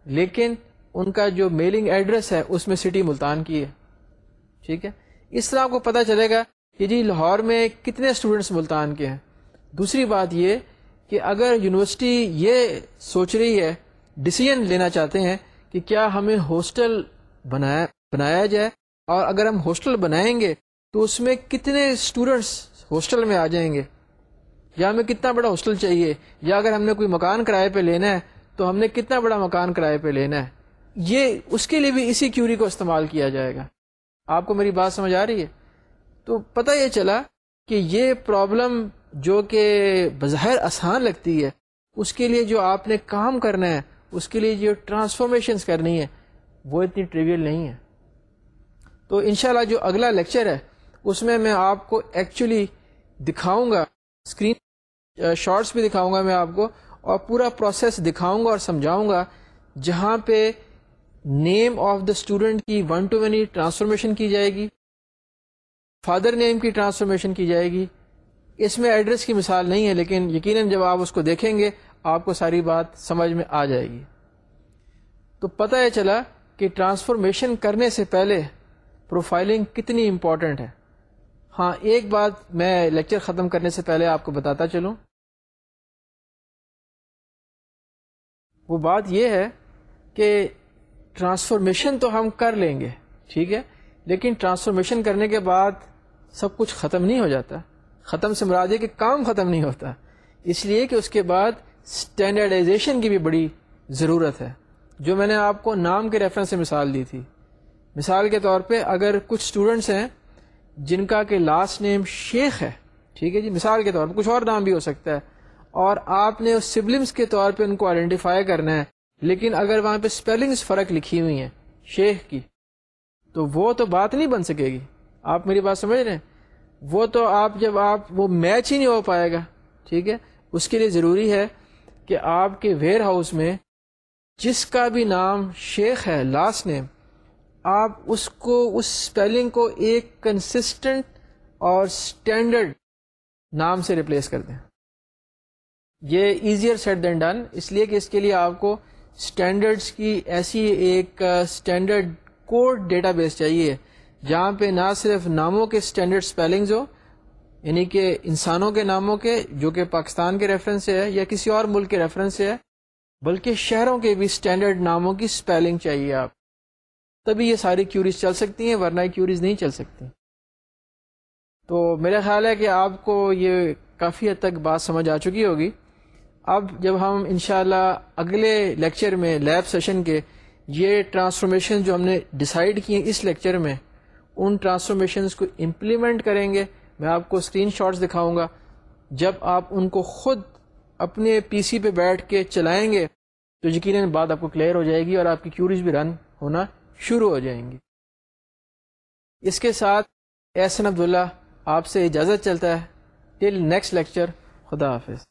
لیکن ان کا جو میلنگ ایڈریس ہے، اس میں سٹی ملتان کی ہے۔ ٹھیک ہے؟ اس طرح آپ کو پتا چلے گا کہ جی لاہور میں کتنے اسٹوڈینٹس ملتان کے ہیں۔ دوسری بات یہ کہ اگر یونیورسٹی یہ سوچ رہی ہے ڈسیزن لینا چاہتے ہیں کہ کیا ہمیں ہاسٹل بنایا بنایا جائے اور اگر ہم ہاسٹل بنائیں گے تو اس میں کتنے اسٹوڈینٹس ہاسٹل میں آ جائیں گے؟ یا ہمیں کتنا بڑا ہاسٹل چاہیے؟ یا اگر ہم نے کوئی مکان کرائے پہ لینا ہے تو ہم نے کتنا بڑا مکان کرائے پہ لینا ہے؟ یہ اس کے لیے بھی اسی کیوری کو استعمال کیا جائے گا۔ آپ کو میری بات سمجھ آ رہی ہے؟ تو پتہ یہ چلا کہ یہ پرابلم جو کہ بظاہر آسان لگتی ہے، اس کے لیے جو آپ نے کام کرنا ہے، اس کے لیے جو ٹرانسفارمیشنس کرنی ہے وہ اتنی ٹریویل نہیں ہے تو انشاءاللہ جو اگلا لیکچر ہے، اس میں میں آپ کو ایکچولی دکھاؤں گا اسکرین شارٹس بھی دکھاؤں گا میں آپ کو، اور پورا پروسیس دکھاؤں گا اور سمجھاؤں گا جہاں پہ نیم آف دا اسٹوڈنٹ کی ون ٹو ونی ٹرانسفارمیشن کی جائے گی فادر نیم کی ٹرانسفارمیشن کی جائے گی. اس میں ایڈریس کی مثال نہیں ہے، لیکن یقیناً جب آپ اس کو دیکھیں گے، آپ کو ساری بات سمجھ میں آ جائے گی. تو پتہ یہ چلا کہ ٹرانسفارمیشن کرنے سے پہلے پروفائلنگ کتنی امپورٹنٹ ہے. ہاں ایک بات میں لیکچر ختم کرنے سے پہلے آپ کو بتاتا چلوں. وہ بات یہ ہے کہ ٹرانسفارمیشن تو ہم کر لیں گے، ٹھیک ہے؟ لیکن ٹرانسفارمیشن کرنے کے بعد سب کچھ ختم نہیں ہو جاتا۔ ختم سے مراد ہے کہ کام ختم نہیں ہوتا۔ اس لیے کہ اس کے بعد اسٹینڈرڈائزیشن کی بھی بڑی ضرورت ہے۔ جو میں نے آپ کو نام کے ریفرنس سے مثال دی تھی۔ مثال کے طور پہ اگر کچھ اسٹوڈنٹس ہیں جن کا کہ لاسٹ نیم شیخ ہے، ٹھیک ہے جی؟ مثال کے طور پہ کچھ اور نام بھی ہو سکتا ہے۔ اور آپ نے سبلمس کے طور پہ ان کو آئیڈینٹیفائی کرنا ہے۔ لیکن اگر وہاں پہ اسپیلنگس فرق لکھی ہوئی ہیں، شیخ کی، تو وہ تو بات نہیں بن سکے گی۔ آپ میری بات سمجھ رہے ہیں؟ وہ تو آپ جب آپ، وہ میچ ہی نہیں ہو پائے گا۔ ٹھیک ہے؟ اس کے لیے ضروری ہے کہ آپ کے ویئر ہاؤس میں جس کا بھی نام شیخ ہے لاسٹ نیم آپ اس کو، اس اسپیلنگ کو ایک کنسسٹنٹ اور اسٹینڈرڈ نام سے ریپلیس کر دیں۔ یہ ایزیئر سیٹ دین ڈن اس لیے کہ اس کے لیے آپ کو اسٹینڈرڈس کی ایسی ایک اسٹینڈرڈ کوڈ ڈیٹا بیس چاہیے، جہاں پہ نہ صرف ناموں کے اسٹینڈرڈ اسپیلنگز ہو یعنی کہ انسانوں کے ناموں کے، جو کہ پاکستان کے ریفرنس سے ہے یا کسی اور ملک کے ریفرنس سے ہے، بلکہ شہروں کے بھی اسٹینڈرڈ ناموں کی اسپیلنگ چاہیے آپ۔ تبھی یہ ساری کیوریز چل سکتی ہیں، ورنہ کیوریز نہیں چل سکتی۔ تو میرا خیال ہے کہ آپ کو یہ کافی حد تک بات سمجھ آ چکی ہوگی۔ اب جب ہم انشاءاللہ اگلے لیکچر میں لیب سیشن کے یہ ٹرانسفارمیشن جو ہم نے ڈیسائیڈ کیے اس لیکچر میں، ان ٹرانسفارمیشنز کو امپلیمنٹ کریں گے، میں آپ کو اسکرین شاٹس دکھاؤں گا۔ جب آپ ان کو خود اپنے پی سی پہ بیٹھ کے چلائیں گے، تو یقیناً بات آپ کو کلیئر ہو جائے گی اور آپ کی کیوریز بھی رن ہونا شروع ہو جائیں گی۔ اس کے ساتھ احسن عبداللہ، آپ سے اجازت چلتا ہے۔ ٹل نیکسٹ لیکچر خدا حافظ۔